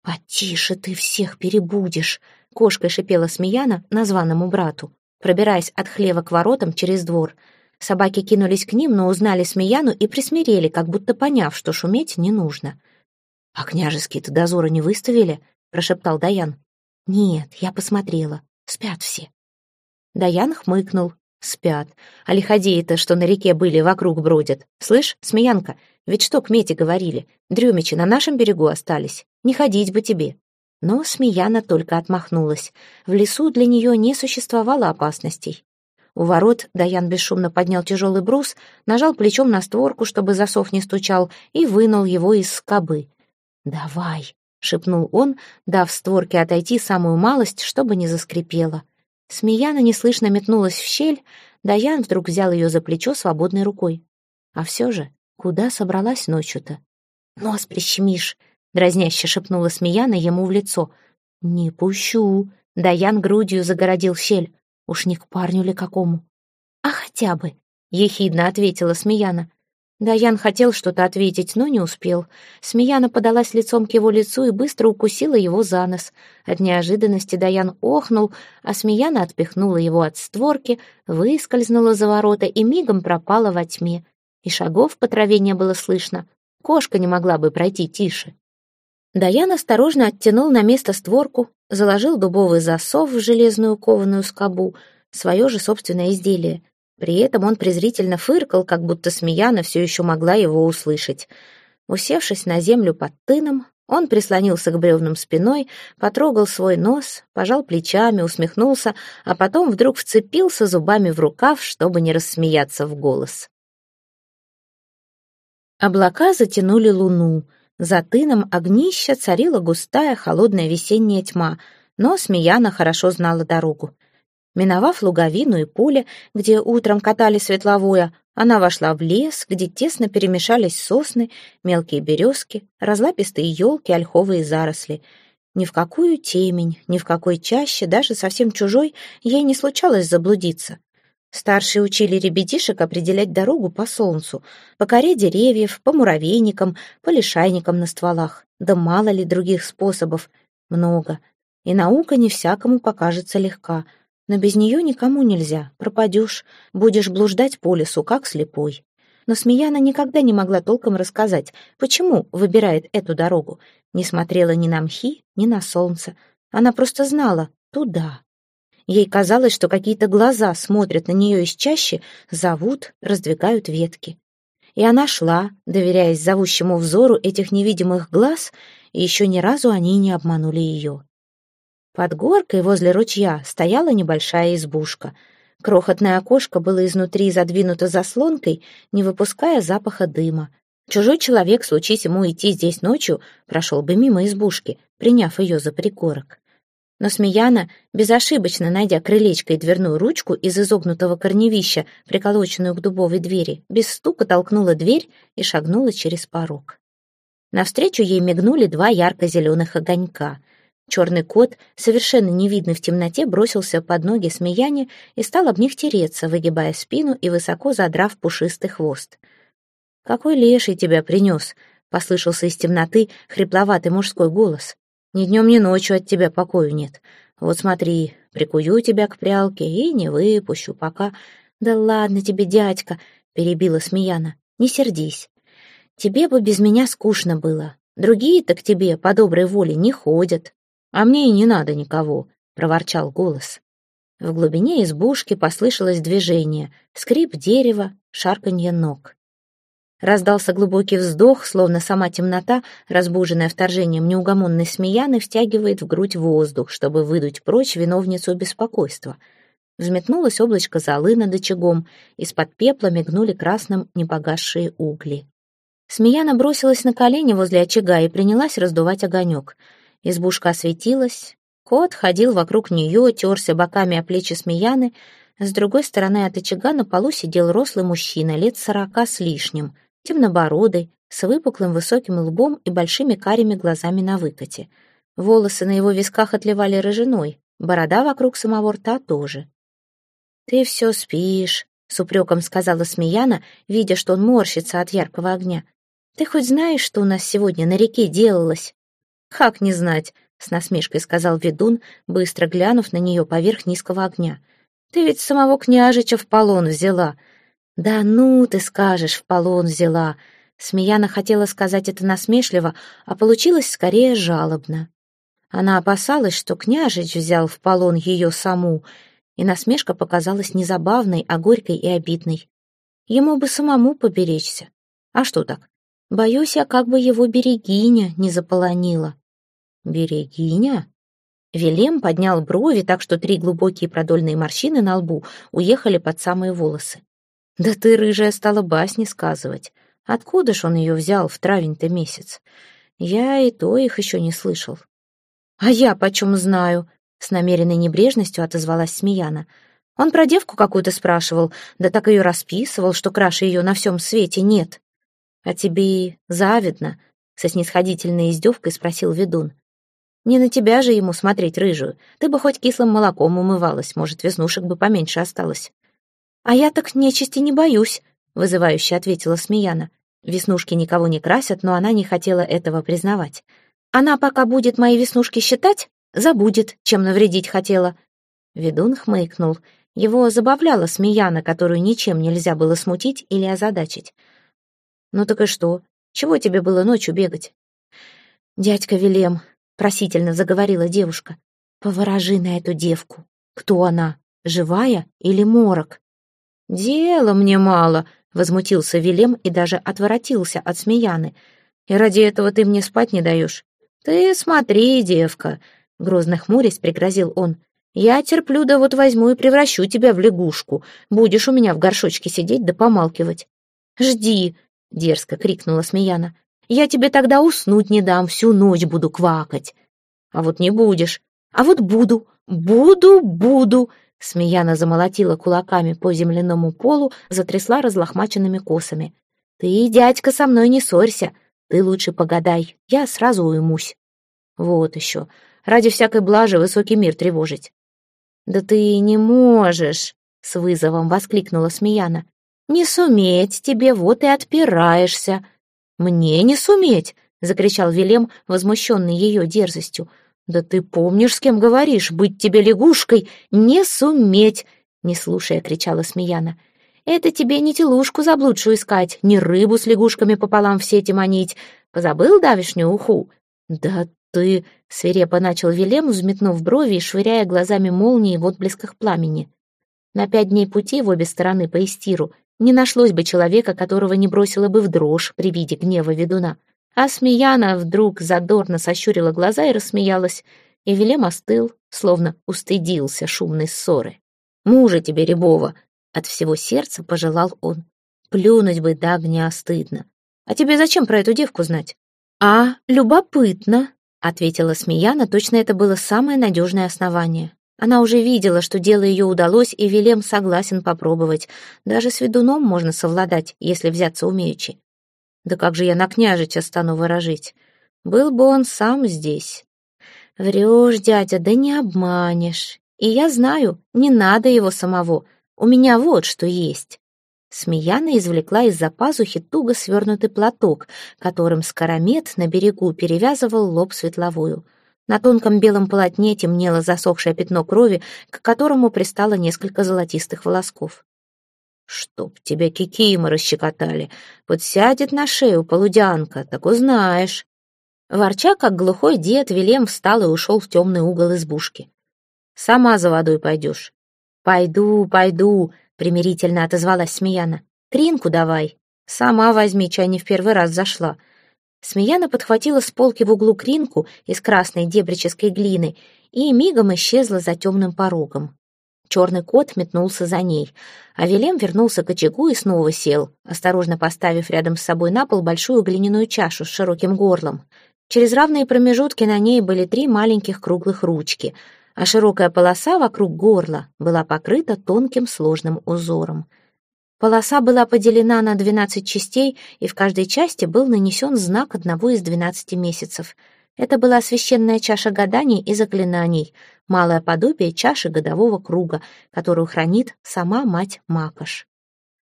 A: «Потише ты всех перебудешь!» — кошкой шипела Смеяна названному брату, пробираясь от хлева к воротам через двор — Собаки кинулись к ним, но узнали Смеяну и присмирели, как будто поняв, что шуметь не нужно. «А княжеские-то дозоры не выставили?» — прошептал Даян. «Нет, я посмотрела. Спят все». Даян хмыкнул. «Спят. А лиходеи-то, что на реке были, вокруг бродят. Слышь, Смеянка, ведь что к Мете говорили? Дрюмичи на нашем берегу остались. Не ходить бы тебе». Но Смеяна только отмахнулась. В лесу для нее не существовало опасностей. У ворот Даян бесшумно поднял тяжелый брус, нажал плечом на створку, чтобы засов не стучал, и вынул его из скобы. «Давай», — шепнул он, дав створке отойти самую малость, чтобы не заскрипело. Смеяна неслышно метнулась в щель, Даян вдруг взял ее за плечо свободной рукой. А все же, куда собралась ночью-то? «Нос прищемишь», — дразняще шепнула Смеяна ему в лицо. «Не пущу», — Даян грудью загородил щель. «Уж не к парню ли какому?» «А хотя бы», — ехидно ответила Смеяна. Даян хотел что-то ответить, но не успел. Смеяна подалась лицом к его лицу и быстро укусила его за нос. От неожиданности Даян охнул, а Смеяна отпихнула его от створки, выскользнула за ворота и мигом пропала во тьме. И шагов по траве не было слышно. Кошка не могла бы пройти тише. Даян осторожно оттянул на место створку, заложил дубовый засов в железную кованую скобу, свое же собственное изделие — при этом он презрительно фыркал, как будто Смеяна все еще могла его услышать. Усевшись на землю под тыном, он прислонился к бревнам спиной, потрогал свой нос, пожал плечами, усмехнулся, а потом вдруг вцепился зубами в рукав, чтобы не рассмеяться в голос. Облака затянули луну. За тыном огнища царила густая холодная весенняя тьма, но Смеяна хорошо знала дорогу. Миновав луговину и поле, где утром катали светловое, она вошла в лес, где тесно перемешались сосны, мелкие березки, разлапистые елки, ольховые заросли. Ни в какую темень, ни в какой чаще, даже совсем чужой, ей не случалось заблудиться. Старшие учили ребятишек определять дорогу по солнцу, по коре деревьев, по муравейникам, по лишайникам на стволах. Да мало ли других способов. Много. И наука не всякому покажется легка — но без нее никому нельзя, пропадешь, будешь блуждать по лесу, как слепой. Но Смеяна никогда не могла толком рассказать, почему выбирает эту дорогу. Не смотрела ни на мхи, ни на солнце. Она просто знала — туда. Ей казалось, что какие-то глаза смотрят на нее из чаще, зовут, раздвигают ветки. И она шла, доверяясь зовущему взору этих невидимых глаз, и еще ни разу они не обманули ее. Под горкой возле ручья стояла небольшая избушка. Крохотное окошко было изнутри задвинуто заслонкой, не выпуская запаха дыма. Чужой человек, случись ему идти здесь ночью, прошел бы мимо избушки, приняв ее за пригорок. Но Смеяна, безошибочно найдя крылечко и дверную ручку из изогнутого корневища, приколоченную к дубовой двери, без стука толкнула дверь и шагнула через порог. Навстречу ей мигнули два ярко-зеленых огонька — Черный кот, совершенно невидный в темноте, бросился под ноги смеяне и стал об них тереться, выгибая спину и высоко задрав пушистый хвост. «Какой леший тебя принес?» — послышался из темноты хрипловатый мужской голос. «Ни днем, ни ночью от тебя покою нет. Вот смотри, прикую тебя к прялке и не выпущу, пока...» «Да ладно тебе, дядька!» — перебила Смеяна. «Не сердись. Тебе бы без меня скучно было. Другие-то к тебе по доброй воле не ходят. «А мне и не надо никого», — проворчал голос. В глубине избушки послышалось движение, скрип дерева, шарканье ног. Раздался глубокий вздох, словно сама темнота, разбуженная вторжением неугомонной смеяны, втягивает в грудь воздух, чтобы выдуть прочь виновницу беспокойства. Взметнулось облачко золы над очагом, из-под пепла мигнули красным непогасшие угли. Смеяна бросилась на колени возле очага и принялась раздувать огонек — Избушка осветилась. Кот ходил вокруг нее, терся боками о плечи Смеяны. С другой стороны от очага на полу сидел рослый мужчина, лет сорока с лишним, темнобородый, с выпуклым высоким лбом и большими карими глазами на выкате. Волосы на его висках отливали рыжиной, борода вокруг самого рта тоже. «Ты все спишь», — с упреком сказала Смеяна, видя, что он морщится от яркого огня. «Ты хоть знаешь, что у нас сегодня на реке делалось?» «Как не знать?» — с насмешкой сказал ведун, быстро глянув на нее поверх низкого огня. «Ты ведь самого княжича в полон взяла». «Да ну, ты скажешь, в полон взяла». Смеяна хотела сказать это насмешливо, а получилось скорее жалобно. Она опасалась, что княжич взял в полон ее саму, и насмешка показалась не забавной, а горькой и обидной. Ему бы самому поберечься. А что так? Боюсь я, как бы его берегиня не заполонила. «Берегиня?» Велем поднял брови так, что три глубокие продольные морщины на лбу уехали под самые волосы. «Да ты, рыжая, стала басни сказывать. Откуда ж он ее взял в травень-то месяц? Я и то их еще не слышал». «А я почем знаю?» — с намеренной небрежностью отозвалась Смеяна. «Он про девку какую-то спрашивал, да так ее расписывал, что краше ее на всем свете нет». «А тебе завидно?» — со снисходительной издевкой спросил ведун. Не на тебя же ему смотреть рыжую. Ты бы хоть кислым молоком умывалась, может, веснушек бы поменьше осталось. А я так нечисти не боюсь, вызывающе ответила Смеяна. Веснушки никого не красят, но она не хотела этого признавать. Она пока будет мои веснушки считать, забудет, чем навредить хотела. Ведун хмыкнул. Его забавляла Смеяна, которую ничем нельзя было смутить или озадачить. «Ну так и что? Чего тебе было ночью бегать?» «Дядька Вилем, просительно заговорила девушка. Поворожи на эту девку. Кто она, живая или морок? Дела мне мало, возмутился Вилем и даже отворотился от Смеяны. И ради этого ты мне спать не даешь. Ты смотри, девка, грозно хмурясь пригрозил он. Я терплю, да вот возьму и превращу тебя в лягушку. Будешь у меня в горшочке сидеть да помалкивать. Жди, дерзко крикнула Смеяна. Я тебе тогда уснуть не дам, всю ночь буду квакать. А вот не будешь. А вот буду, буду, буду. Смеяна замолотила кулаками по земляному полу, затрясла разлохмаченными косами. Ты, дядька, со мной не ссорься. Ты лучше погадай, я сразу уймусь. Вот еще. Ради всякой блажи высокий мир тревожить. Да ты не можешь, с вызовом воскликнула Смеяна. Не суметь тебе, вот и отпираешься. «Мне не суметь!» — закричал Вилем, возмущенный ее дерзостью. «Да ты помнишь, с кем говоришь? Быть тебе лягушкой! Не суметь!» Не слушая, кричала Смеяна. «Это тебе не телушку заблудшую искать, не рыбу с лягушками пополам в сети манить. Позабыл давишнюю уху?» «Да ты...» — свирепо начал Вилем, взметнув брови и швыряя глазами молнии в отблесках пламени. На пять дней пути в обе стороны по Истиру не нашлось бы человека, которого не бросило бы в дрожь при виде гнева ведуна. А Смеяна вдруг задорно сощурила глаза и рассмеялась, и Велем остыл, словно устыдился шумной ссоры. «Мужа тебе, Рябова!» — от всего сердца пожелал он. «Плюнуть бы да огня стыдно. А тебе зачем про эту девку знать?» «А, любопытно!» — ответила Смеяна, точно это было самое надежное основание. Она уже видела, что дело ее удалось, и Вилем согласен попробовать. Даже с ведуном можно совладать, если взяться умеючи. Да как же я на княжича стану выражить? Был бы он сам здесь. Врешь, дядя, да не обманешь. И я знаю, не надо его самого. У меня вот что есть. Смеяна извлекла из-за пазухи туго свернутый платок, которым скоромет на берегу перевязывал лоб светловую. На тонком белом полотне темнело засохшее пятно крови, к которому пристало несколько золотистых волосков. «Чтоб тебя кикимы расщекотали! Подсядет на шею полудянка, так узнаешь!» Ворча, как глухой дед, Вилем встал и ушел в темный угол избушки. «Сама за водой пойдешь». «Пойду, пойду», — примирительно отозвалась Смеяна. «Кринку давай. Сама возьми, чай не в первый раз зашла. Смеяна подхватила с полки в углу кринку из красной дебрической глины и мигом исчезла за темным порогом. Черный кот метнулся за ней, а Велем вернулся к очагу и снова сел, осторожно поставив рядом с собой на пол большую глиняную чашу с широким горлом. Через равные промежутки на ней были три маленьких круглых ручки, а широкая полоса вокруг горла была покрыта тонким сложным узором. Полоса была поделена на 12 частей, и в каждой части был нанесен знак одного из 12 месяцев. Это была священная чаша гаданий и заклинаний, малое подобие чаши годового круга, которую хранит сама мать Макаш.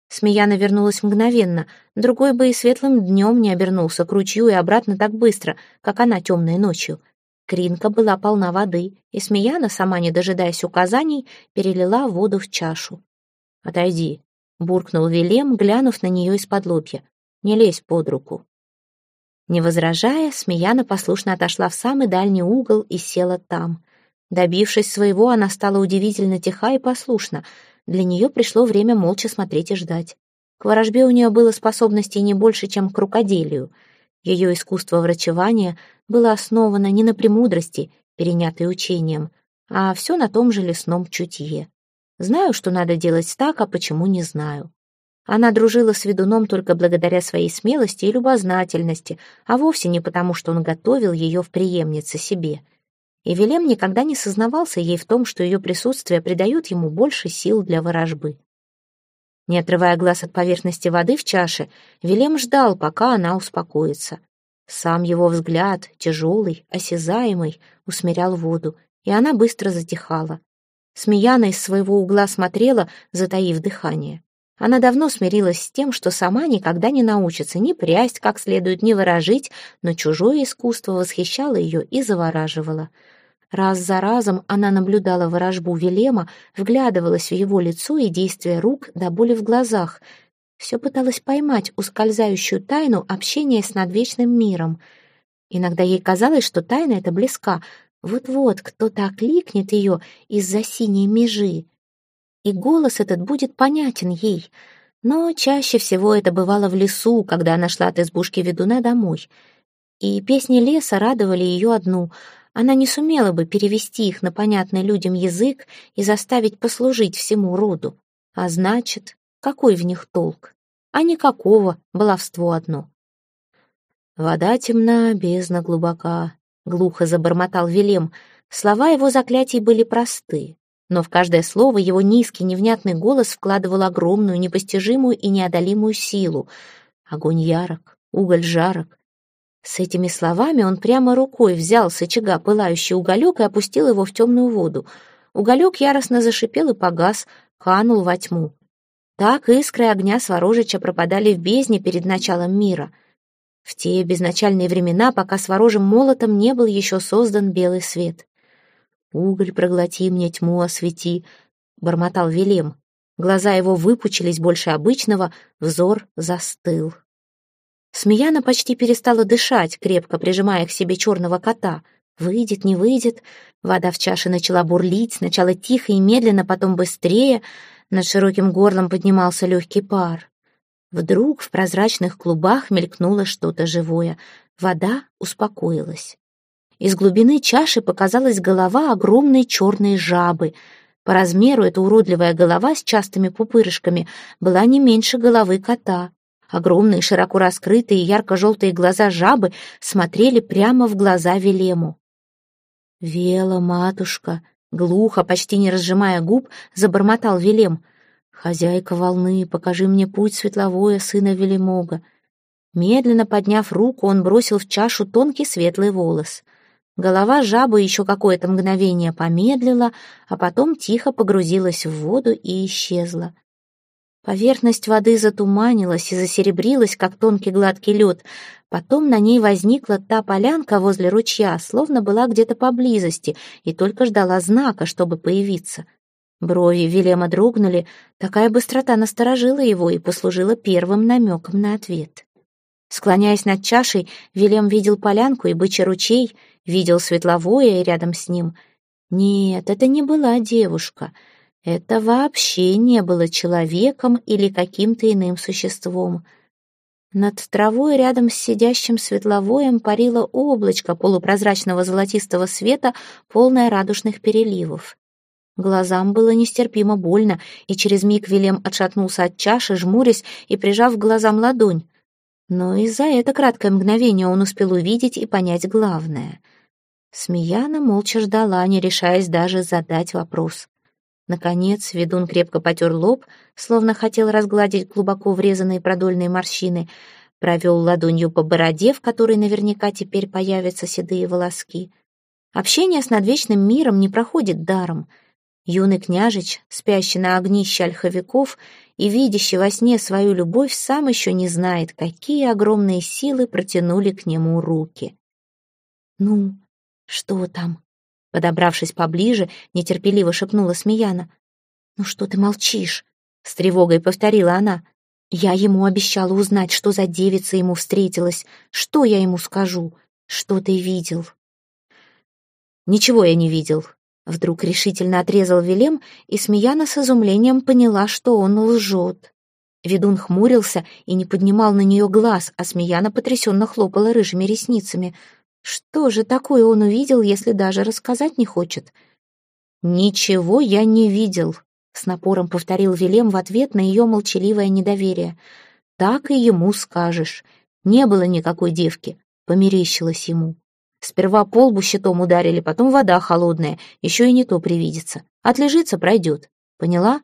A: Смеяна вернулась мгновенно, другой бы и светлым днем не обернулся к ручью и обратно так быстро, как она темной ночью. Кринка была полна воды, и Смеяна, сама не дожидаясь указаний, перелила воду в чашу. «Отойди», буркнул Вилем, глянув на нее из-под лобья. «Не лезь под руку». Не возражая, Смеяна послушно отошла в самый дальний угол и села там. Добившись своего, она стала удивительно тиха и послушна. Для нее пришло время молча смотреть и ждать. К ворожбе у нее было способностей не больше, чем к рукоделию. Ее искусство врачевания было основано не на премудрости перенятый учением, а все на том же лесном чутье. Знаю, что надо делать так, а почему не знаю. Она дружила с ведуном только благодаря своей смелости и любознательности, а вовсе не потому, что он готовил ее в преемнице себе. И Велем никогда не сознавался ей в том, что ее присутствие придает ему больше сил для ворожбы. Не отрывая глаз от поверхности воды в чаше, Велем ждал, пока она успокоится. Сам его взгляд, тяжелый, осязаемый, усмирял воду, и она быстро затихала. Смеяна из своего угла смотрела, затаив дыхание. Она давно смирилась с тем, что сама никогда не научится ни прясть как следует, ни выражить, но чужое искусство восхищало ее и завораживало. Раз за разом она наблюдала ворожбу Велема, вглядывалась в его лицо и действия рук до боли в глазах. Все пыталась поймать ускользающую тайну общения с надвечным миром. Иногда ей казалось, что тайна эта близка, вот-вот кто-то окликнет ее из-за синей межи, и голос этот будет понятен ей. Но чаще всего это бывало в лесу, когда она шла от избушки ведуна домой. И песни леса радовали ее одну. Она не сумела бы перевести их на понятный людям язык и заставить послужить всему роду. А значит, какой в них толк? А никакого, баловство одно. Вода темна, бездна глубока, глухо забормотал Велем. Слова его заклятий были просты, но в каждое слово его низкий невнятный голос вкладывал огромную, непостижимую и неодолимую силу. Огонь ярок, уголь жарок. С этими словами он прямо рукой взял с очага пылающий уголек и опустил его в темную воду. Уголек яростно зашипел и погас, канул во тьму. Так искры огня Сворожича пропадали в бездне перед началом мира — в те безначальные времена, пока сворожим молотом не был еще создан белый свет. «Уголь проглоти мне, тьму освети», — бормотал Велем. Глаза его выпучились больше обычного, взор застыл. Смеяна почти перестала дышать, крепко прижимая к себе черного кота. Выйдет, не выйдет. Вода в чаше начала бурлить, сначала тихо и медленно, потом быстрее. Над широким горлом поднимался легкий пар. Вдруг в прозрачных клубах мелькнуло что-то живое. Вода успокоилась. Из глубины чаши показалась голова огромной черной жабы. По размеру эта уродливая голова с частыми пупырышками была не меньше головы кота. Огромные, широко раскрытые, ярко-желтые глаза жабы смотрели прямо в глаза Велему. «Вела, матушка!» Глухо, почти не разжимая губ, забормотал Велем. «Хозяйка волны, покажи мне путь светловое сына Велимога». Медленно подняв руку, он бросил в чашу тонкий светлый волос. Голова жабы еще какое-то мгновение помедлила, а потом тихо погрузилась в воду и исчезла. Поверхность воды затуманилась и засеребрилась, как тонкий гладкий лед. Потом на ней возникла та полянка возле ручья, словно была где-то поблизости и только ждала знака, чтобы появиться — Брови Вильяма дрогнули, такая быстрота насторожила его и послужила первым намеком на ответ. Склоняясь над чашей, Вильям видел полянку и бычий ручей, видел светловое рядом с ним. Нет, это не была девушка. Это вообще не было человеком или каким-то иным существом. Над травой рядом с сидящим светловоем парило облачко полупрозрачного золотистого света, полное радужных переливов. Глазам было нестерпимо больно, и через миг Вилем отшатнулся от чаши, жмурясь и прижав к глазам ладонь. Но и за это краткое мгновение он успел увидеть и понять главное. Смеяна молча ждала, не решаясь даже задать вопрос. Наконец ведун крепко потер лоб, словно хотел разгладить глубоко врезанные продольные морщины, провел ладонью по бороде, в которой наверняка теперь появятся седые волоски. Общение с надвечным миром не проходит даром — Юный княжич, спящий на огнище ольховиков и видящий во сне свою любовь, сам еще не знает, какие огромные силы протянули к нему руки. «Ну, что там?» Подобравшись поближе, нетерпеливо шепнула Смеяна. «Ну что ты молчишь?» С тревогой повторила она. «Я ему обещала узнать, что за девица ему встретилась. Что я ему скажу? Что ты видел?» «Ничего я не видел», Вдруг решительно отрезал Велем, и Смеяна с изумлением поняла, что он лжет. Ведун хмурился и не поднимал на нее глаз, а Смеяна потрясенно хлопала рыжими ресницами. Что же такое он увидел, если даже рассказать не хочет? «Ничего я не видел», — с напором повторил Вилем в ответ на ее молчаливое недоверие. «Так и ему скажешь. Не было никакой девки», — померещилось ему. Сперва полбу щитом ударили, потом вода холодная, еще и не то привидится. Отлежится, пройдет. Поняла?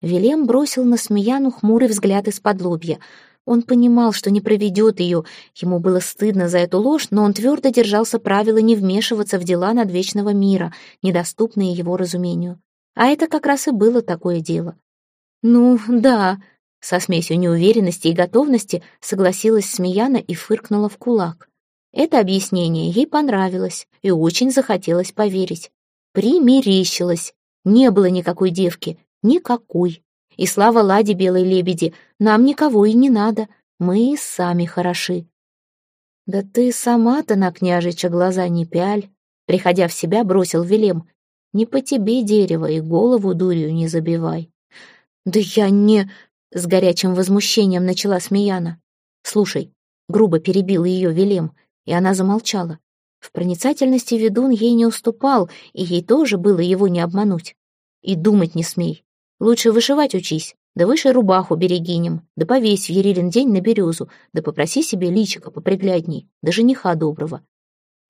A: Вилем бросил на Смеяну хмурый взгляд из-под лобья. Он понимал, что не проведет ее. Ему было стыдно за эту ложь, но он твердо держался правила не вмешиваться в дела надвечного мира, недоступные его разумению. А это как раз и было такое дело. «Ну, да», — со смесью неуверенности и готовности согласилась Смеяна и фыркнула в кулак. Это объяснение ей понравилось и очень захотелось поверить. Примерещилась. Не было никакой девки. Никакой. И слава Ладе Белой Лебеди, нам никого и не надо. Мы и сами хороши. Да ты сама-то на княжича глаза не пяль. Приходя в себя, бросил Велем. Не по тебе дерево и голову дурью не забивай. Да я не... С горячим возмущением начала Смеяна. Слушай, грубо перебил ее Велем, и она замолчала. В проницательности ведун ей не уступал, и ей тоже было его не обмануть. И думать не смей. Лучше вышивать учись, да выше рубаху берегинем, да повесь в Ерилин день на березу, да попроси себе личика поприглядней, да жениха доброго.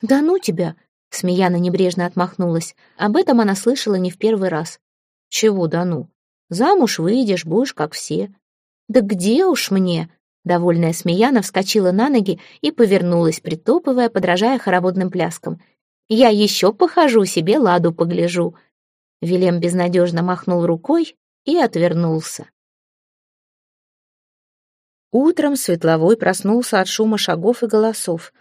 A: «Да ну тебя!» — Смеяна небрежно отмахнулась. Об этом она слышала не в первый раз. «Чего да ну? Замуж выйдешь, будешь как все». «Да где уж мне?» Довольная Смеяна вскочила на ноги и повернулась, притопывая, подражая хороводным пляскам. «Я еще похожу, себе ладу погляжу». Вилем безнадежно махнул рукой и отвернулся. Утром Светловой проснулся от шума шагов и голосов.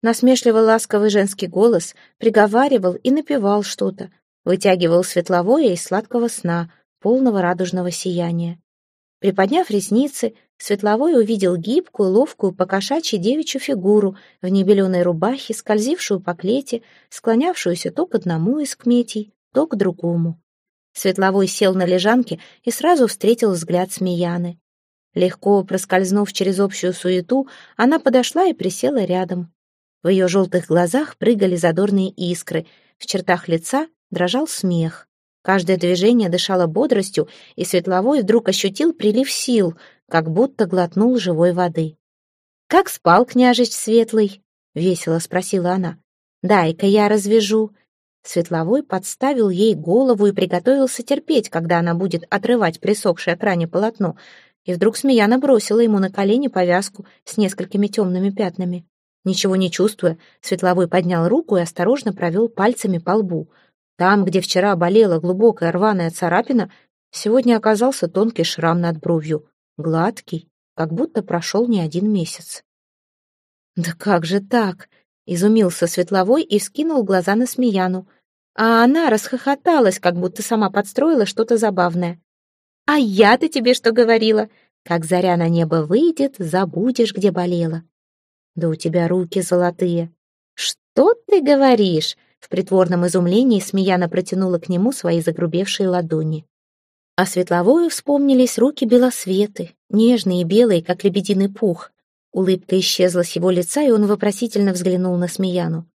A: Насмешливо ласковый женский голос приговаривал и напевал что-то, вытягивал Светловое из сладкого сна, полного радужного сияния. Приподняв ресницы, Светловой увидел гибкую, ловкую, покошачьи девичью фигуру в небеленой рубахе, скользившую по клете, склонявшуюся то к одному из кметей, то к другому. Светловой сел на лежанке и сразу встретил взгляд Смеяны. Легко проскользнув через общую суету, она подошла и присела рядом. В ее желтых глазах прыгали задорные искры, в чертах лица дрожал смех. Каждое движение дышало бодростью, и Светловой вдруг ощутил прилив сил — как будто глотнул живой воды. «Как спал княжич Светлый?» — весело спросила она. «Дай-ка я развяжу». Светловой подставил ей голову и приготовился терпеть, когда она будет отрывать присохшее от ране полотно, и вдруг Смеяна бросила ему на колени повязку с несколькими темными пятнами. Ничего не чувствуя, Светловой поднял руку и осторожно провел пальцами по лбу. Там, где вчера болела глубокая рваная царапина, сегодня оказался тонкий шрам над бровью гладкий, как будто прошел не один месяц. «Да как же так?» — изумился Светловой и вскинул глаза на Смеяну. А она расхохоталась, как будто сама подстроила что-то забавное. «А я-то тебе что говорила? Как заря на небо выйдет, забудешь, где болела». «Да у тебя руки золотые». «Что ты говоришь?» В притворном изумлении Смеяна протянула к нему свои загрубевшие ладони. А светловою вспомнились руки белосветы, нежные и белые, как лебединый пух. Улыбка исчезла с его лица, и он вопросительно взглянул на Смеяну.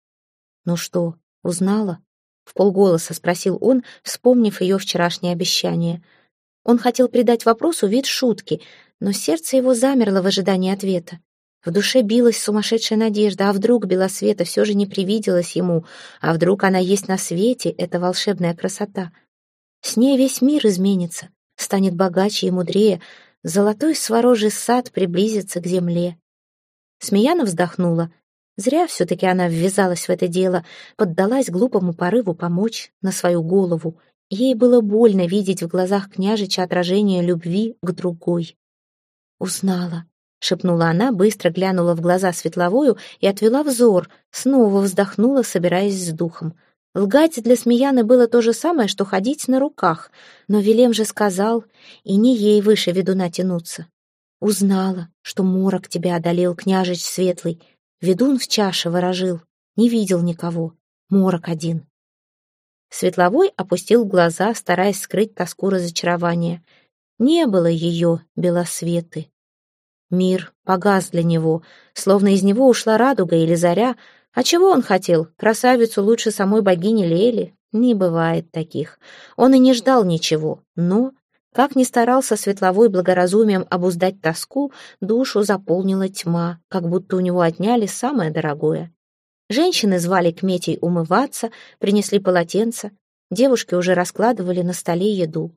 A: «Ну что, узнала?» — в полголоса спросил он, вспомнив ее вчерашнее обещание. Он хотел придать вопросу вид шутки, но сердце его замерло в ожидании ответа. В душе билась сумасшедшая надежда, а вдруг Белосвета все же не привиделась ему, а вдруг она есть на свете, эта волшебная красота — с ней весь мир изменится, станет богаче и мудрее, золотой сворожий сад приблизится к земле. Смеяна вздохнула. Зря все-таки она ввязалась в это дело, поддалась глупому порыву помочь на свою голову. Ей было больно видеть в глазах княжича отражение любви к другой. «Узнала», — шепнула она, быстро глянула в глаза светловую и отвела взор, снова вздохнула, собираясь с духом. Лгать для Смеяны было то же самое, что ходить на руках, но Велем же сказал, и не ей выше ведуна тянуться. Узнала, что морок тебя одолел, княжич светлый. Ведун в чаше ворожил, не видел никого, морок один. Светловой опустил глаза, стараясь скрыть тоску разочарования. Не было ее, белосветы. Мир погас для него, словно из него ушла радуга или заря, А чего он хотел? Красавицу лучше самой богини Лели? Не бывает таких. Он и не ждал ничего, но как ни старался светловой благоразумием обуздать тоску, душу заполнила тьма, как будто у него отняли самое дорогое. Женщины звали к Метей умываться, принесли полотенца. Девушки уже раскладывали на столе еду.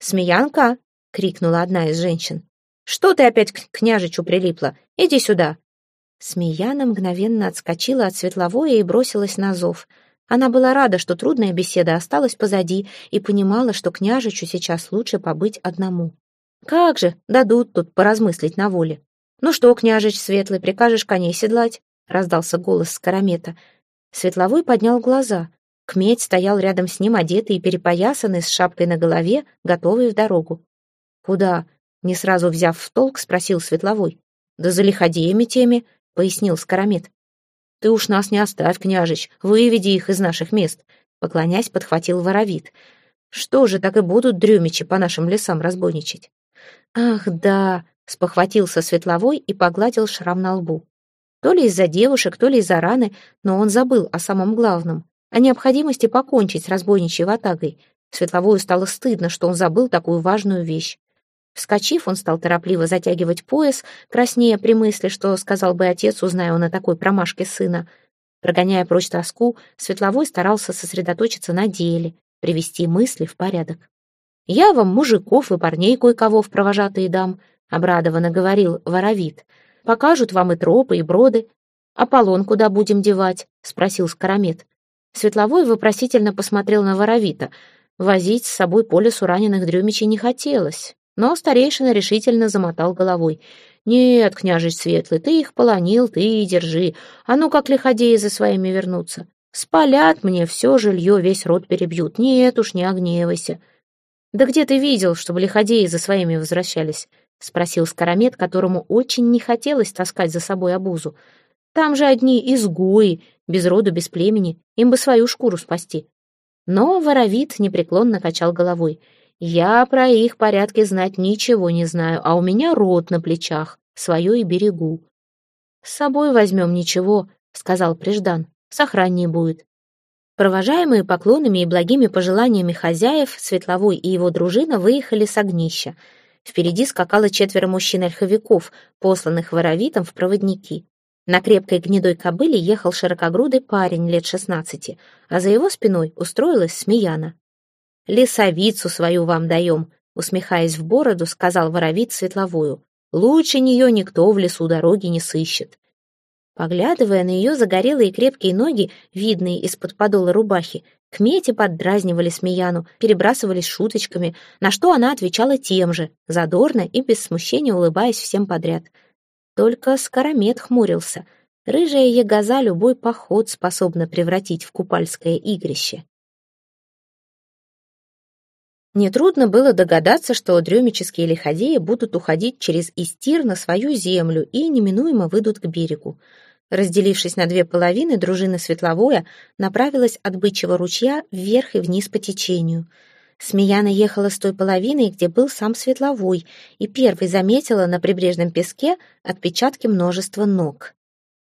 A: «Смеянка!» — крикнула одна из женщин. «Что ты опять к княжичу прилипла? Иди сюда!» Смеяна мгновенно отскочила от светловое и бросилась на зов — она была рада, что трудная беседа осталась позади, и понимала, что княжичу сейчас лучше побыть одному. «Как же, дадут тут поразмыслить на воле». «Ну что, княжич светлый, прикажешь коней седлать?» — раздался голос Скоромета. Светловой поднял глаза. Кметь стоял рядом с ним, одетый и перепоясанный, с шапкой на голове, готовый в дорогу. «Куда?» — не сразу взяв в толк, спросил Светловой. «Да за лиходеями теми», — пояснил Скоромет. Ты уж нас не оставь, княжич, выведи их из наших мест. Поклонясь, подхватил воровит. Что же, так и будут дрюмичи по нашим лесам разбойничать? Ах, да, спохватился Светловой и погладил шрам на лбу. То ли из-за девушек, то ли из-за раны, но он забыл о самом главном, о необходимости покончить с разбойничьей ватагой. Светловою стало стыдно, что он забыл такую важную вещь. Вскочив, он стал торопливо затягивать пояс, краснея при мысли, что сказал бы отец, узная он о такой промашке сына. Прогоняя прочь тоску, Светловой старался сосредоточиться на деле, привести мысли в порядок. «Я вам мужиков и парней кое-кого в провожатые дам», — обрадованно говорил Воровит. «Покажут вам и тропы, и броды. Аполлон куда будем девать?» — спросил Скоромет. Светловой вопросительно посмотрел на Воровита. Возить с собой по лесу раненых дрюмичей не хотелось. Но старейшина решительно замотал головой. «Нет, княжич Светлый, ты их полонил, ты и держи. А ну как лиходеи за своими вернутся. Спалят мне все жилье, весь род перебьют. Нет уж, не огневайся». «Да где ты видел, чтобы лиходеи за своими возвращались?» — спросил Скоромет, которому очень не хотелось таскать за собой обузу. «Там же одни изгои, без роду, без племени, им бы свою шкуру спасти». Но воровит непреклонно качал головой — я про их порядки знать ничего не знаю, а у меня рот на плечах, свое и берегу. С собой возьмем ничего, сказал Преждан, сохраннее будет. Провожаемые поклонами и благими пожеланиями хозяев, Светловой и его дружина выехали с огнища. Впереди скакало четверо мужчин-ольховиков, посланных воровитом в проводники. На крепкой гнедой кобыле ехал широкогрудый парень лет шестнадцати, а за его спиной устроилась Смеяна. «Лесовицу свою вам даем», — усмехаясь в бороду, сказал воровит светловую. «Лучше нее никто в лесу дороги не сыщет». Поглядывая на ее загорелые крепкие ноги, видные из-под подола рубахи, кмети поддразнивали Смеяну, перебрасывались шуточками, на что она отвечала тем же, задорно и без смущения улыбаясь всем подряд. Только Скоромет хмурился. Рыжая ягоза любой поход способна превратить в купальское игрище. Нетрудно было догадаться, что дрёмические лиходеи будут уходить через Истир на свою землю и неминуемо выйдут к берегу. Разделившись на две половины, дружина Светловоя направилась от Бычьего ручья вверх и вниз по течению. Смеяна ехала с той половиной, где был сам Светловой, и первой заметила на прибрежном песке отпечатки множества ног.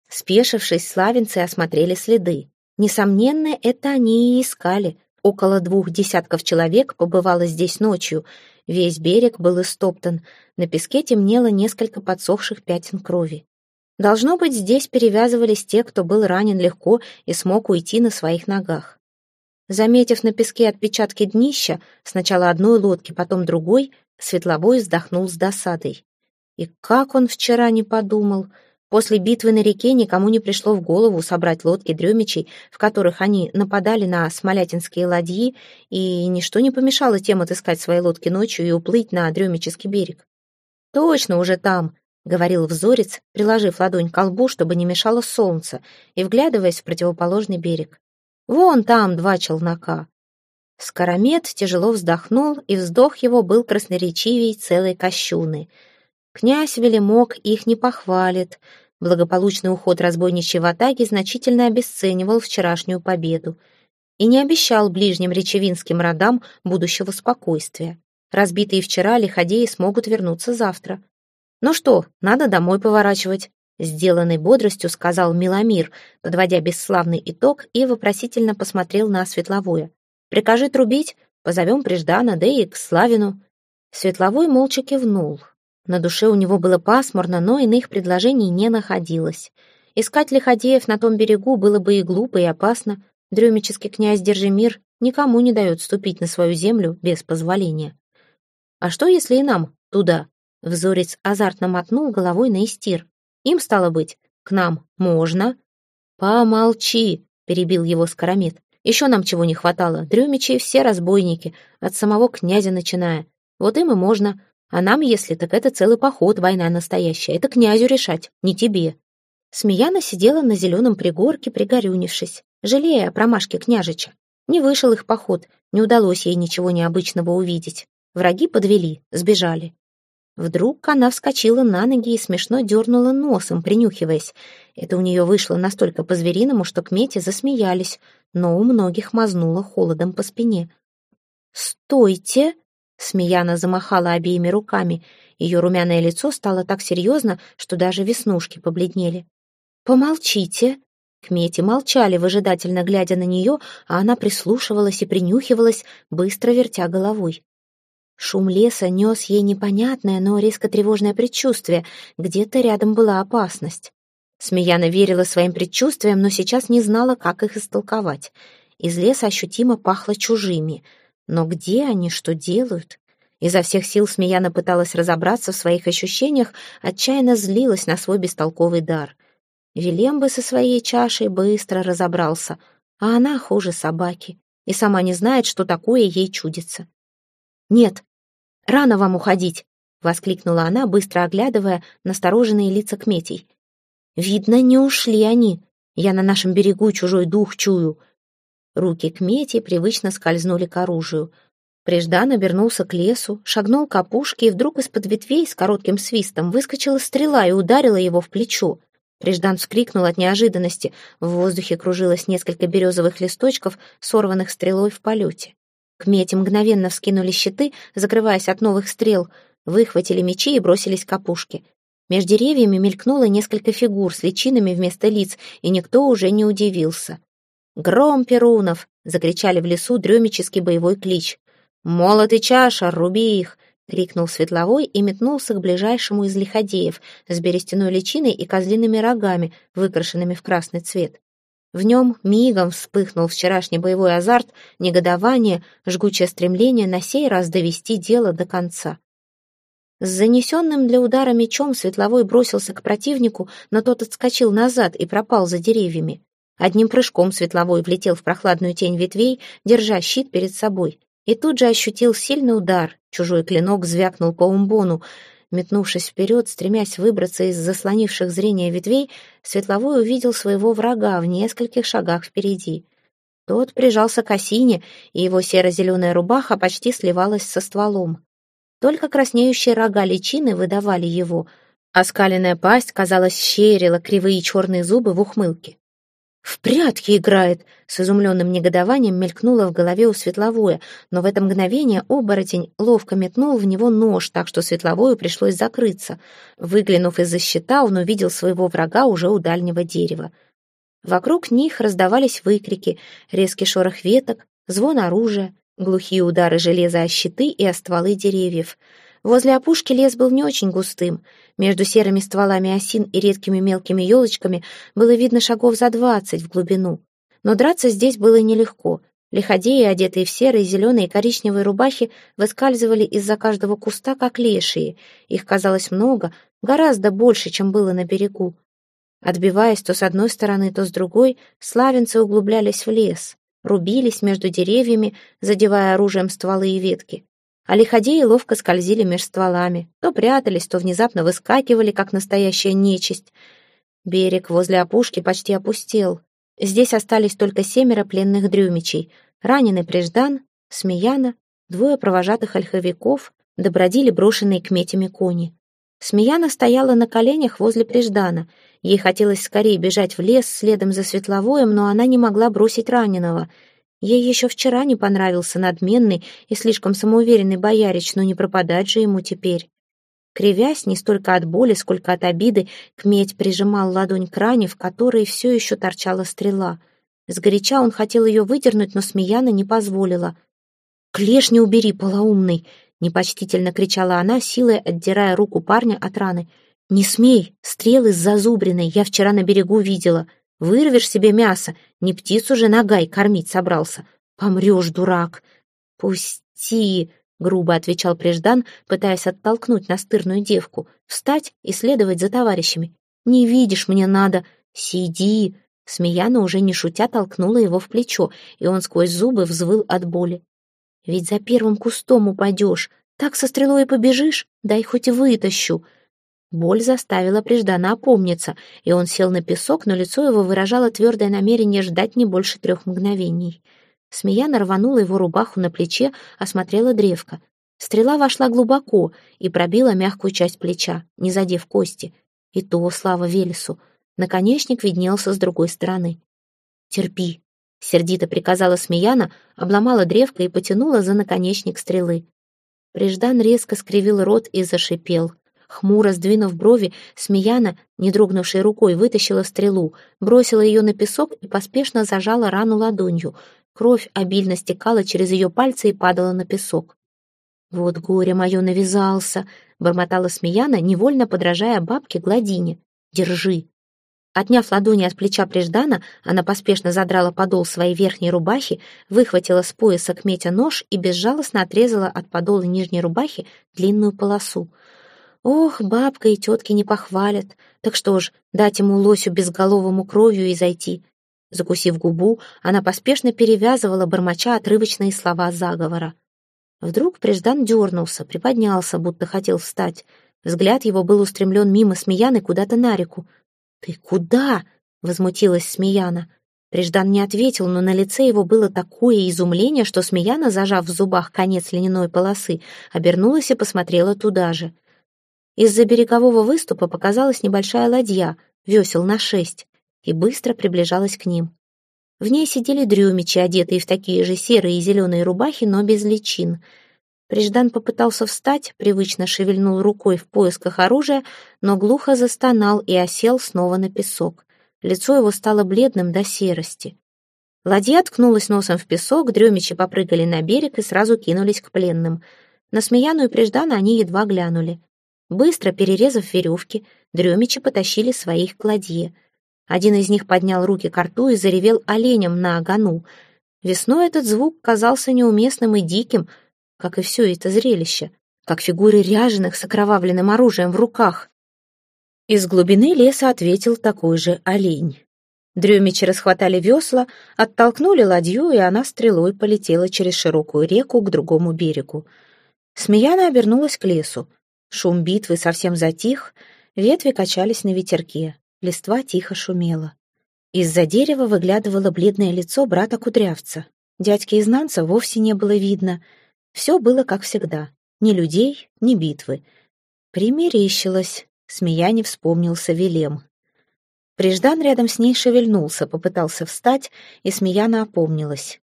A: Спешившись, славинцы осмотрели следы. Несомненно, это они и искали — Около двух десятков человек побывало здесь ночью. Весь берег был истоптан. На песке темнело несколько подсохших пятен крови. Должно быть, здесь перевязывались те, кто был ранен легко и смог уйти на своих ногах. Заметив на песке отпечатки днища, сначала одной лодки, потом другой, Светлобой вздохнул с досадой. И как он вчера не подумал — После битвы на реке никому не пришло в голову собрать лодки дрёмичей, в которых они нападали на смолятинские ладьи, и ничто не помешало тем отыскать свои лодки ночью и уплыть на дрёмический берег. «Точно уже там», — говорил взорец, приложив ладонь к лбу, чтобы не мешало солнце, и вглядываясь в противоположный берег. «Вон там два челнока». Скоромет тяжело вздохнул, и вздох его был красноречивей целой кощуны — Князь Велимок их не похвалит. Благополучный уход разбойничьей ватаги значительно обесценивал вчерашнюю победу и не обещал ближним речевинским родам будущего спокойствия. Разбитые вчера лиходеи смогут вернуться завтра. Ну что, надо домой поворачивать. Сделанный бодростью сказал Миломир, подводя бесславный итог, и вопросительно посмотрел на Светловое. «Прикажи трубить, позовем Преждана, да и к Славину». Светловой молча кивнул. На душе у него было пасмурно, но иных предложений не находилось. Искать лиходеев на том берегу было бы и глупо, и опасно. Дрюмический князь Держимир никому не дает ступить на свою землю без позволения. «А что, если и нам туда?» Взорец азартно мотнул головой на истир. «Им, стало быть, к нам можно?» «Помолчи!» — перебил его Скоромет. «Еще нам чего не хватало. Дрюмичи все разбойники, от самого князя начиная. Вот им и можно. А нам, если, так это целый поход, война настоящая. Это князю решать, не тебе». Смеяна сидела на зеленом пригорке, пригорюнившись, жалея о промашке княжича. Не вышел их поход, не удалось ей ничего необычного увидеть. Враги подвели, сбежали. Вдруг она вскочила на ноги и смешно дернула носом, принюхиваясь. Это у нее вышло настолько по-звериному, что к Мете засмеялись, но у многих мазнуло холодом по спине. «Стойте!» — Смеяна замахала обеими руками. Ее румяное лицо стало так серьезно, что даже веснушки побледнели. «Помолчите!» Кмети молчали, выжидательно глядя на нее, а она прислушивалась и принюхивалась, быстро вертя головой. Шум леса нес ей непонятное, но резко тревожное предчувствие. Где-то рядом была опасность. Смеяна верила своим предчувствиям, но сейчас не знала, как их истолковать. Из леса ощутимо пахло чужими. Но где они, что делают? Изо всех сил Смеяна пыталась разобраться в своих ощущениях, отчаянно злилась на свой бестолковый дар — Вилем бы со своей чашей быстро разобрался, а она хуже собаки и сама не знает, что такое ей чудится. «Нет, рано вам уходить!» — воскликнула она, быстро оглядывая настороженные лица кметей. «Видно, не ушли они. Я на нашем берегу чужой дух чую». Руки кмети привычно скользнули к оружию. Преждан обернулся к лесу, шагнул к опушке, и вдруг из-под ветвей с коротким свистом выскочила стрела и ударила его в плечо. Преждан вскрикнул от неожиданности. В воздухе кружилось несколько березовых листочков, сорванных стрелой в полете. К мете мгновенно вскинули щиты, закрываясь от новых стрел, выхватили мечи и бросились к опушке. Между деревьями мелькнуло несколько фигур с личинами вместо лиц, и никто уже не удивился. «Гром Перунов!» — закричали в лесу дремический боевой клич. «Молот и чаша, руби их! — крикнул Светловой и метнулся к ближайшему из лиходеев с берестяной личиной и козлиными рогами, выкрашенными в красный цвет. В нем мигом вспыхнул вчерашний боевой азарт, негодование, жгучее стремление на сей раз довести дело до конца. С занесенным для удара мечом Светловой бросился к противнику, но тот отскочил назад и пропал за деревьями. Одним прыжком Светловой влетел в прохладную тень ветвей, держа щит перед собой и тут же ощутил сильный удар. Чужой клинок звякнул по умбону. Метнувшись вперед, стремясь выбраться из заслонивших зрения ветвей, Светловой увидел своего врага в нескольких шагах впереди. Тот прижался к осине, и его серо-зеленая рубаха почти сливалась со стволом. Только краснеющие рога личины выдавали его, а скаленная пасть, казалось, щерила кривые черные зубы в ухмылке. «В прятки играет!» — с изумленным негодованием мелькнуло в голове у Светловое, но в это мгновение оборотень ловко метнул в него нож, так что Светловою пришлось закрыться. Выглянув из-за щита, он увидел своего врага уже у дальнего дерева. Вокруг них раздавались выкрики, резкий шорох веток, звон оружия, глухие удары железа о щиты и о стволы деревьев — Возле опушки лес был не очень густым. Между серыми стволами осин и редкими мелкими елочками было видно шагов за двадцать в глубину. Но драться здесь было нелегко. Лиходеи, одетые в серые, зеленые и коричневые рубахи, выскальзывали из-за каждого куста, как лешие. Их казалось много, гораздо больше, чем было на берегу. Отбиваясь то с одной стороны, то с другой, славянцы углублялись в лес, рубились между деревьями, задевая оружием стволы и ветки а лиходеи ловко скользили меж стволами, то прятались, то внезапно выскакивали, как настоящая нечисть. Берег возле опушки почти опустел. Здесь остались только семеро пленных дрюмичей, раненый Преждан, Смеяна, двое провожатых ольховиков, добродили брошенные к метями кони. Смеяна стояла на коленях возле Преждана. Ей хотелось скорее бежать в лес следом за Светловоем, но она не могла бросить раненого — Ей еще вчера не понравился надменный и слишком самоуверенный боярич, но не пропадать же ему теперь. Кривясь не столько от боли, сколько от обиды, Кметь прижимал ладонь к ране, в которой все еще торчала стрела. Сгоряча он хотел ее выдернуть, но Смеяна не позволила. «Клешни убери, полоумный!» — непочтительно кричала она, силой отдирая руку парня от раны. «Не смей! Стрелы с зазубриной я вчера на берегу видела. Вырвешь себе мясо, не птицу же ногай кормить собрался. Помрешь, дурак!» «Пусти!» — грубо отвечал Преждан, пытаясь оттолкнуть настырную девку. «Встать и следовать за товарищами. Не видишь, мне надо. Сиди!» Смеяна уже не шутя толкнула его в плечо, и он сквозь зубы взвыл от боли. «Ведь за первым кустом упадешь. Так со стрелой и побежишь? Дай хоть вытащу!» Боль заставила Преждана опомниться, и он сел на песок, но лицо его выражало твердое намерение ждать не больше трех мгновений. Смеяна рванула его рубаху на плече, осмотрела древко. Стрела вошла глубоко и пробила мягкую часть плеча, не задев кости. И то, слава Велесу, наконечник виднелся с другой стороны. «Терпи», — сердито приказала Смеяна, обломала древко и потянула за наконечник стрелы. Преждан резко скривил рот и зашипел. Хмуро сдвинув брови, Смеяна, не дрогнувшей рукой, вытащила стрелу, бросила ее на песок и поспешно зажала рану ладонью. Кровь обильно стекала через ее пальцы и падала на песок. «Вот горе мое навязался!» — бормотала Смеяна, невольно подражая бабке Гладине. «Держи!» Отняв ладони от плеча Преждана, она поспешно задрала подол своей верхней рубахи, выхватила с пояса кметя нож и безжалостно отрезала от подола нижней рубахи длинную полосу. Ох, бабка и тетки не похвалят. Так что ж, дать ему лосю безголовому кровью и зайти. Закусив губу, она поспешно перевязывала бормоча отрывочные слова заговора. Вдруг Преждан дернулся, приподнялся, будто хотел встать. Взгляд его был устремлен мимо Смеяны куда-то на реку. «Ты куда?» — возмутилась Смеяна. Преждан не ответил, но на лице его было такое изумление, что Смеяна, зажав в зубах конец льняной полосы, обернулась и посмотрела туда же. Из-за берегового выступа показалась небольшая ладья, весел на шесть и быстро приближалась к ним. В ней сидели дрюмичи, одетые в такие же серые и зеленые рубахи, но без личин. Преждан попытался встать, привычно шевельнул рукой в поисках оружия, но глухо застонал и осел снова на песок. Лицо его стало бледным до серости. Ладья ткнулась носом в песок, дрюмичи попрыгали на берег и сразу кинулись к пленным. На Смеяну и Преждана они едва глянули. Быстро перерезав веревки, дрюмичи потащили своих к ладье — один из них поднял руки к рту и заревел оленем на огану. Весной этот звук казался неуместным и диким, как и все это зрелище, как фигуры ряженых с окровавленным оружием в руках. Из глубины леса ответил такой же олень. Дрюмичи расхватали весла, оттолкнули ладью, и она стрелой полетела через широкую реку к другому берегу. Смеяна обернулась к лесу. Шум битвы совсем затих, ветви качались на ветерке. Листва тихо шумела. Из-за дерева выглядывало бледное лицо брата Кудрявца. Дядьки изнанца вовсе не было видно. Все было как всегда. Ни людей, ни битвы. Примерещилось. Смеяне вспомнился Велем. Преждан рядом с ней шевельнулся, попытался встать, и Смеяна опомнилась.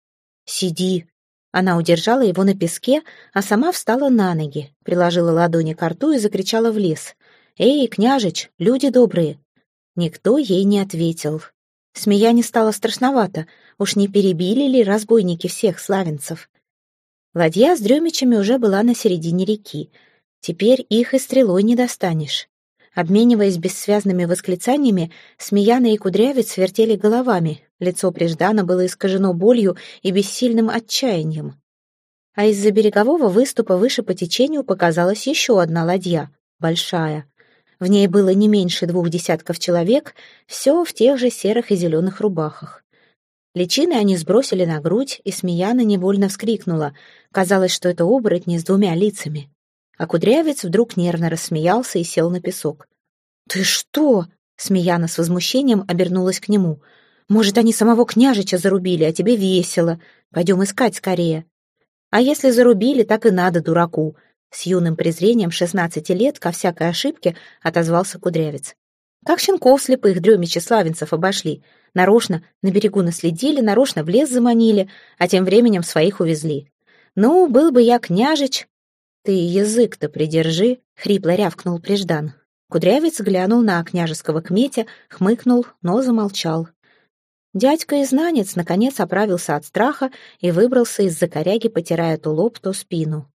A: «Сиди!» Она удержала его на песке, а сама встала на ноги, приложила ладони к рту и закричала в лес. «Эй, княжич, люди добрые, Никто ей не ответил. Смея не стало страшновато, уж не перебили ли разбойники всех славянцев. Ладья с дремичами уже была на середине реки. Теперь их и стрелой не достанешь. Обмениваясь бессвязными восклицаниями, Смеяна и Кудрявец вертели головами. Лицо Преждана было искажено болью и бессильным отчаянием. А из-за берегового выступа выше по течению показалась еще одна ладья, большая. В ней было не меньше двух десятков человек, все в тех же серых и зеленых рубахах. Личины они сбросили на грудь, и Смеяна невольно вскрикнула. Казалось, что это оборотни с двумя лицами. А Кудрявец вдруг нервно рассмеялся и сел на песок. «Ты что?» — Смеяна с возмущением обернулась к нему. «Может, они самого княжича зарубили, а тебе весело. Пойдем искать скорее». «А если зарубили, так и надо дураку», с юным презрением шестнадцати лет ко всякой ошибке отозвался Кудрявец. Как щенков слепых дремичи славянцев обошли. Нарочно на берегу наследили, нарочно в лес заманили, а тем временем своих увезли. Ну, был бы я княжич. «Ты язык-то придержи», — хрипло рявкнул Приждан. Кудрявец глянул на княжеского кметя, хмыкнул, но замолчал. Дядька-изнанец наконец оправился от страха и выбрался из-за коряги, потирая то лоб, то спину.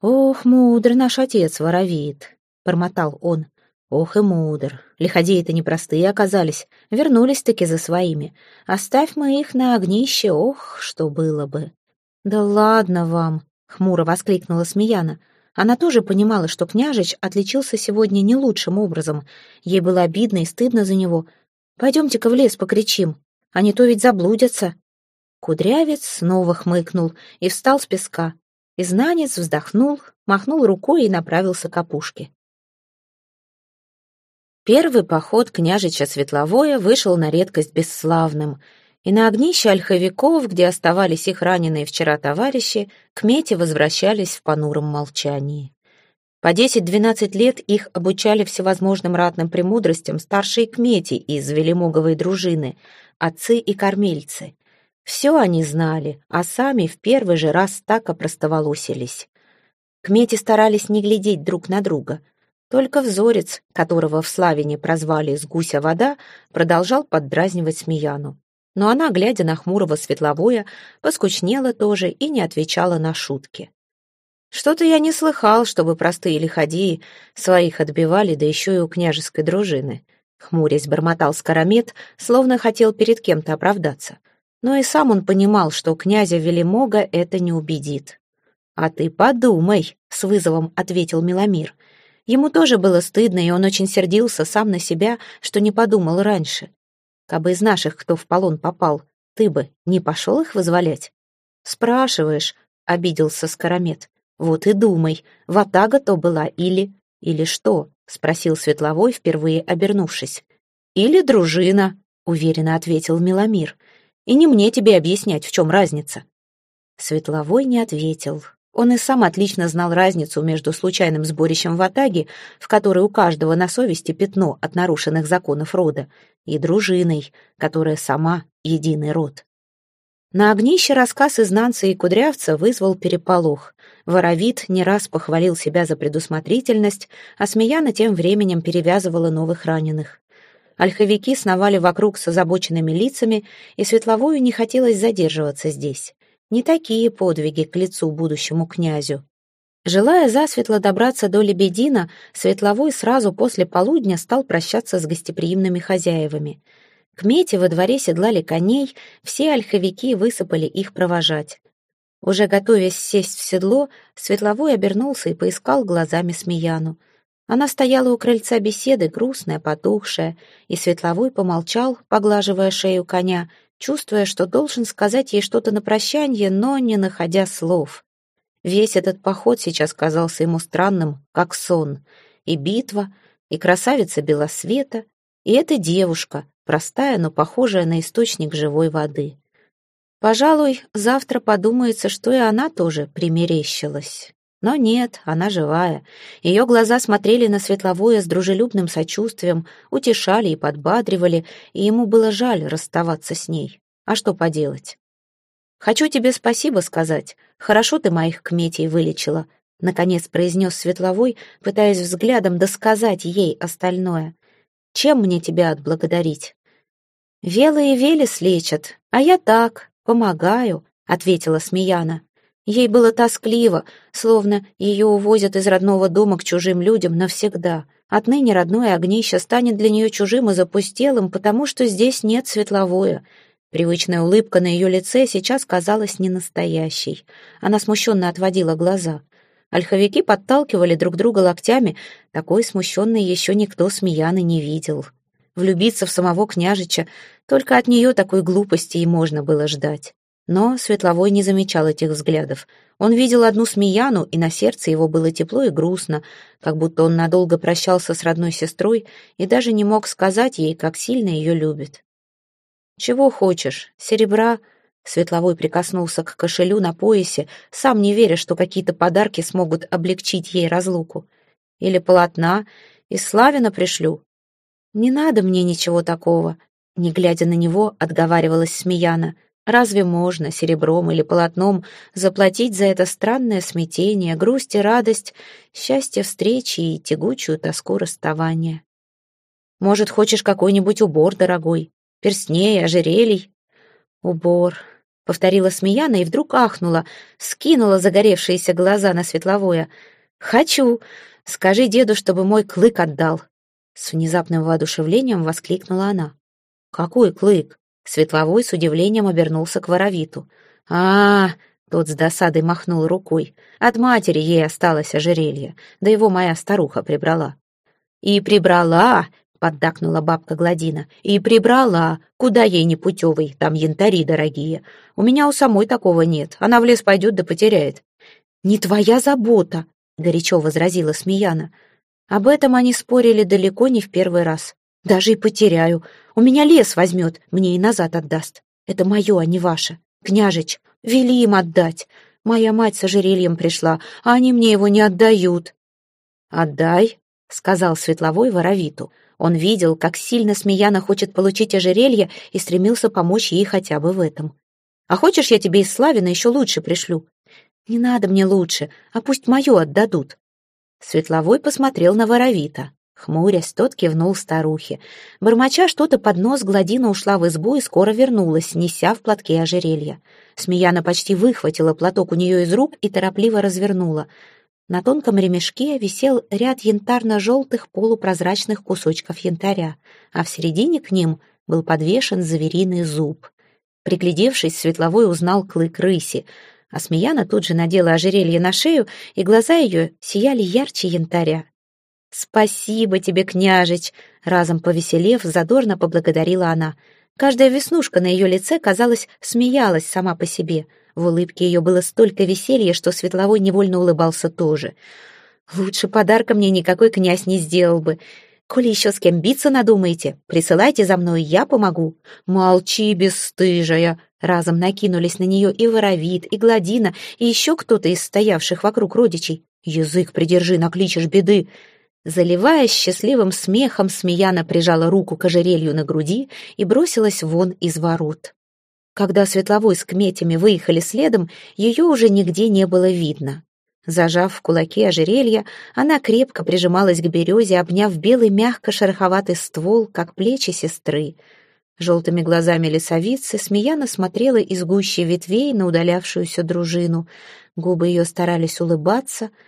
A: «Ох, мудр наш отец воровит», — бормотал он. «Ох и мудр. Лиходеи-то непростые оказались, вернулись-таки за своими. Оставь мы их на огнище, ох, что было бы». «Да ладно вам», — хмуро воскликнула Смеяна. Она тоже понимала, что княжич отличился сегодня не лучшим образом. Ей было обидно и стыдно за него. «Пойдемте-ка в лес покричим, а не то ведь заблудятся». Кудрявец снова хмыкнул и встал с песка. Изнанец вздохнул, махнул рукой и направился к опушке. Первый поход княжича Светловое вышел на редкость бесславным, и на огнище ольховиков, где оставались их раненые вчера товарищи, к мете возвращались в понуром молчании. По десять-двенадцать лет их обучали всевозможным ратным премудростям старшие кмети из велимоговой дружины, отцы и кормильцы. Все они знали, а сами в первый же раз так опростоволосились. Кмети старались не глядеть друг на друга — только взорец, которого в Славине прозвали «с гуся вода», продолжал поддразнивать Смеяну. Но она, глядя на хмурого светловоя, поскучнела тоже и не отвечала на шутки. «Что-то я не слыхал, чтобы простые лиходеи своих отбивали, да еще и у княжеской дружины», хмурясь бормотал Скоромет, словно хотел перед кем-то оправдаться. Но и сам он понимал, что князя Велимога это не убедит. «А ты подумай», — с вызовом ответил Миломир, — Ему тоже было стыдно, и он очень сердился сам на себя, что не подумал раньше. Кабы из наших кто в полон попал, ты бы не пошел их вызволять? Спрашиваешь, — обиделся Скоромет. Вот и думай, ватага то была или... Или что? — спросил Светловой, впервые обернувшись. Или дружина, — уверенно ответил Миломир. И не мне тебе объяснять, в чем разница. Светловой не ответил. Он и сам отлично знал разницу между случайным сборищем в Атаге, в которой у каждого на совести пятно от нарушенных законов рода, и дружиной, которая сама единый род. На огнище рассказ изнанца и кудрявца вызвал переполох. Воровит не раз похвалил себя за предусмотрительность, а Смеяна тем временем перевязывала новых раненых. Ольховики сновали вокруг с озабоченными лицами, и Светловою не хотелось задерживаться здесь. Не такие подвиги к лицу будущему князю. Желая засветло добраться до Лебедина, Светловой сразу после полудня стал прощаться с гостеприимными хозяевами. К мете во дворе седлали коней, все ольховики высыпали их провожать. Уже готовясь сесть в седло, Светловой обернулся и поискал глазами Смеяну. Она стояла у крыльца беседы, грустная, потухшая, и Светловой помолчал, поглаживая шею коня, чувствуя, что должен сказать ей что-то на прощание, но не находя слов. Весь этот поход сейчас казался ему странным, как сон. И битва, и красавица Белосвета, и эта девушка, простая, но похожая на источник живой воды. Пожалуй, завтра подумается, что и она тоже примерещилась. Но нет, она живая. Ее глаза смотрели на светловое с дружелюбным сочувствием, утешали и подбадривали, и ему было жаль расставаться с ней. А что поделать? «Хочу тебе спасибо сказать. Хорошо ты моих кметей вылечила», — наконец произнес Светловой, пытаясь взглядом досказать ей остальное. «Чем мне тебя отблагодарить?» «Вела и Велес лечат, а я так, помогаю», — ответила Смеяна. Ей было тоскливо, словно ее увозят из родного дома к чужим людям навсегда. Отныне родное огнище станет для нее чужим и запустелым, потому что здесь нет светловое. Привычная улыбка на ее лице сейчас казалась ненастоящей. Она смущенно отводила глаза. Ольховики подталкивали друг друга локтями. Такой смущенной еще никто смеяны не видел. Влюбиться в самого княжича, только от нее такой глупости и можно было ждать. Но Светловой не замечал этих взглядов. Он видел одну Смеяну, и на сердце его было тепло и грустно, как будто он надолго прощался с родной сестрой и даже не мог сказать ей, как сильно ее любит. «Чего хочешь? Серебра?» Светловой прикоснулся к кошелю на поясе, сам не веря, что какие-то подарки смогут облегчить ей разлуку. «Или полотна? Из Славина пришлю?» «Не надо мне ничего такого», — не глядя на него, отговаривалась Смеяна. Разве можно серебром или полотном заплатить за это странное смятение, грусть и радость, счастье встречи и тягучую тоску расставания? Может, хочешь какой-нибудь убор, дорогой? Перстней, ожерелий? Убор, — повторила Смеяна и вдруг ахнула, скинула загоревшиеся глаза на светловое. «Хочу! Скажи деду, чтобы мой клык отдал!» С внезапным воодушевлением воскликнула она. «Какой клык?» Светловой с удивлением обернулся к воровиту. а, тот с досадой махнул рукой. «От матери ей осталось ожерелье, да его моя старуха прибрала». «И прибрала!» — поддакнула бабка Гладина. «И прибрала! Куда ей не путевый, там янтари дорогие. У меня у самой такого нет, она в лес пойдет да потеряет». «Не твоя забота!» — горячо возразила Смеяна. Об этом они спорили далеко не в первый раз. Даже и потеряю. У меня лес возьмет, мне и назад отдаст. Это мое, а не ваше. Княжич, вели им отдать. Моя мать с ожерельем пришла, а они мне его не отдают. «Отдай», — сказал Светловой воровиту. Он видел, как сильно Смеяна хочет получить ожерелье и стремился помочь ей хотя бы в этом. «А хочешь, я тебе из Славина еще лучше пришлю?» «Не надо мне лучше, а пусть мое отдадут». Светловой посмотрел на воровита. Хмурясь, тот кивнул старухе. Бормоча что-то под нос, Гладина ушла в избу и скоро вернулась, неся в платке ожерелье. Смеяна почти выхватила платок у нее из рук и торопливо развернула. На тонком ремешке висел ряд янтарно-желтых полупрозрачных кусочков янтаря, а в середине к ним был подвешен звериный зуб. Приглядевшись, Светловой узнал клык рыси, а Смеяна тут же надела ожерелье на шею, и глаза ее сияли ярче янтаря. «Спасибо тебе, княжич!» Разом повеселев, задорно поблагодарила она. Каждая веснушка на ее лице, казалось, смеялась сама по себе. В улыбке ее было столько веселья, что Светловой невольно улыбался тоже. «Лучше подарка мне никакой князь не сделал бы. Коли еще с кем биться надумаете, присылайте за мной, я помогу». «Молчи, бесстыжая!» Разом накинулись на нее и Воровит, и Гладина, и еще кто-то из стоявших вокруг родичей. «Язык придержи, накличешь беды!» Заливаясь счастливым смехом, Смеяна прижала руку к ожерелью на груди и бросилась вон из ворот. Когда Светловой с кметями выехали следом, ее уже нигде не было видно. Зажав в кулаке ожерелье, она крепко прижималась к березе, обняв белый мягко-шероховатый ствол, как плечи сестры. Желтыми глазами лесовицы Смеяна смотрела из гущи ветвей на удалявшуюся дружину. Губы ее старались улыбаться —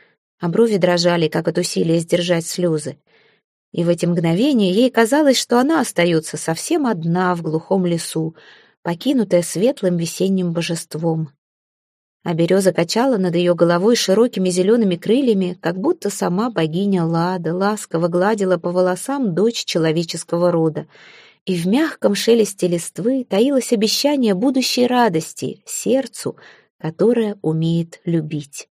A: а брови дрожали, как от усилия сдержать слезы. И в эти мгновения ей казалось, что она остается совсем одна в глухом лесу, покинутая светлым весенним божеством. А береза качала над ее головой широкими зелеными крыльями, как будто сама богиня Лада ласково гладила по волосам дочь человеческого рода. И в мягком шелесте листвы таилось обещание будущей радости сердцу, которое умеет любить.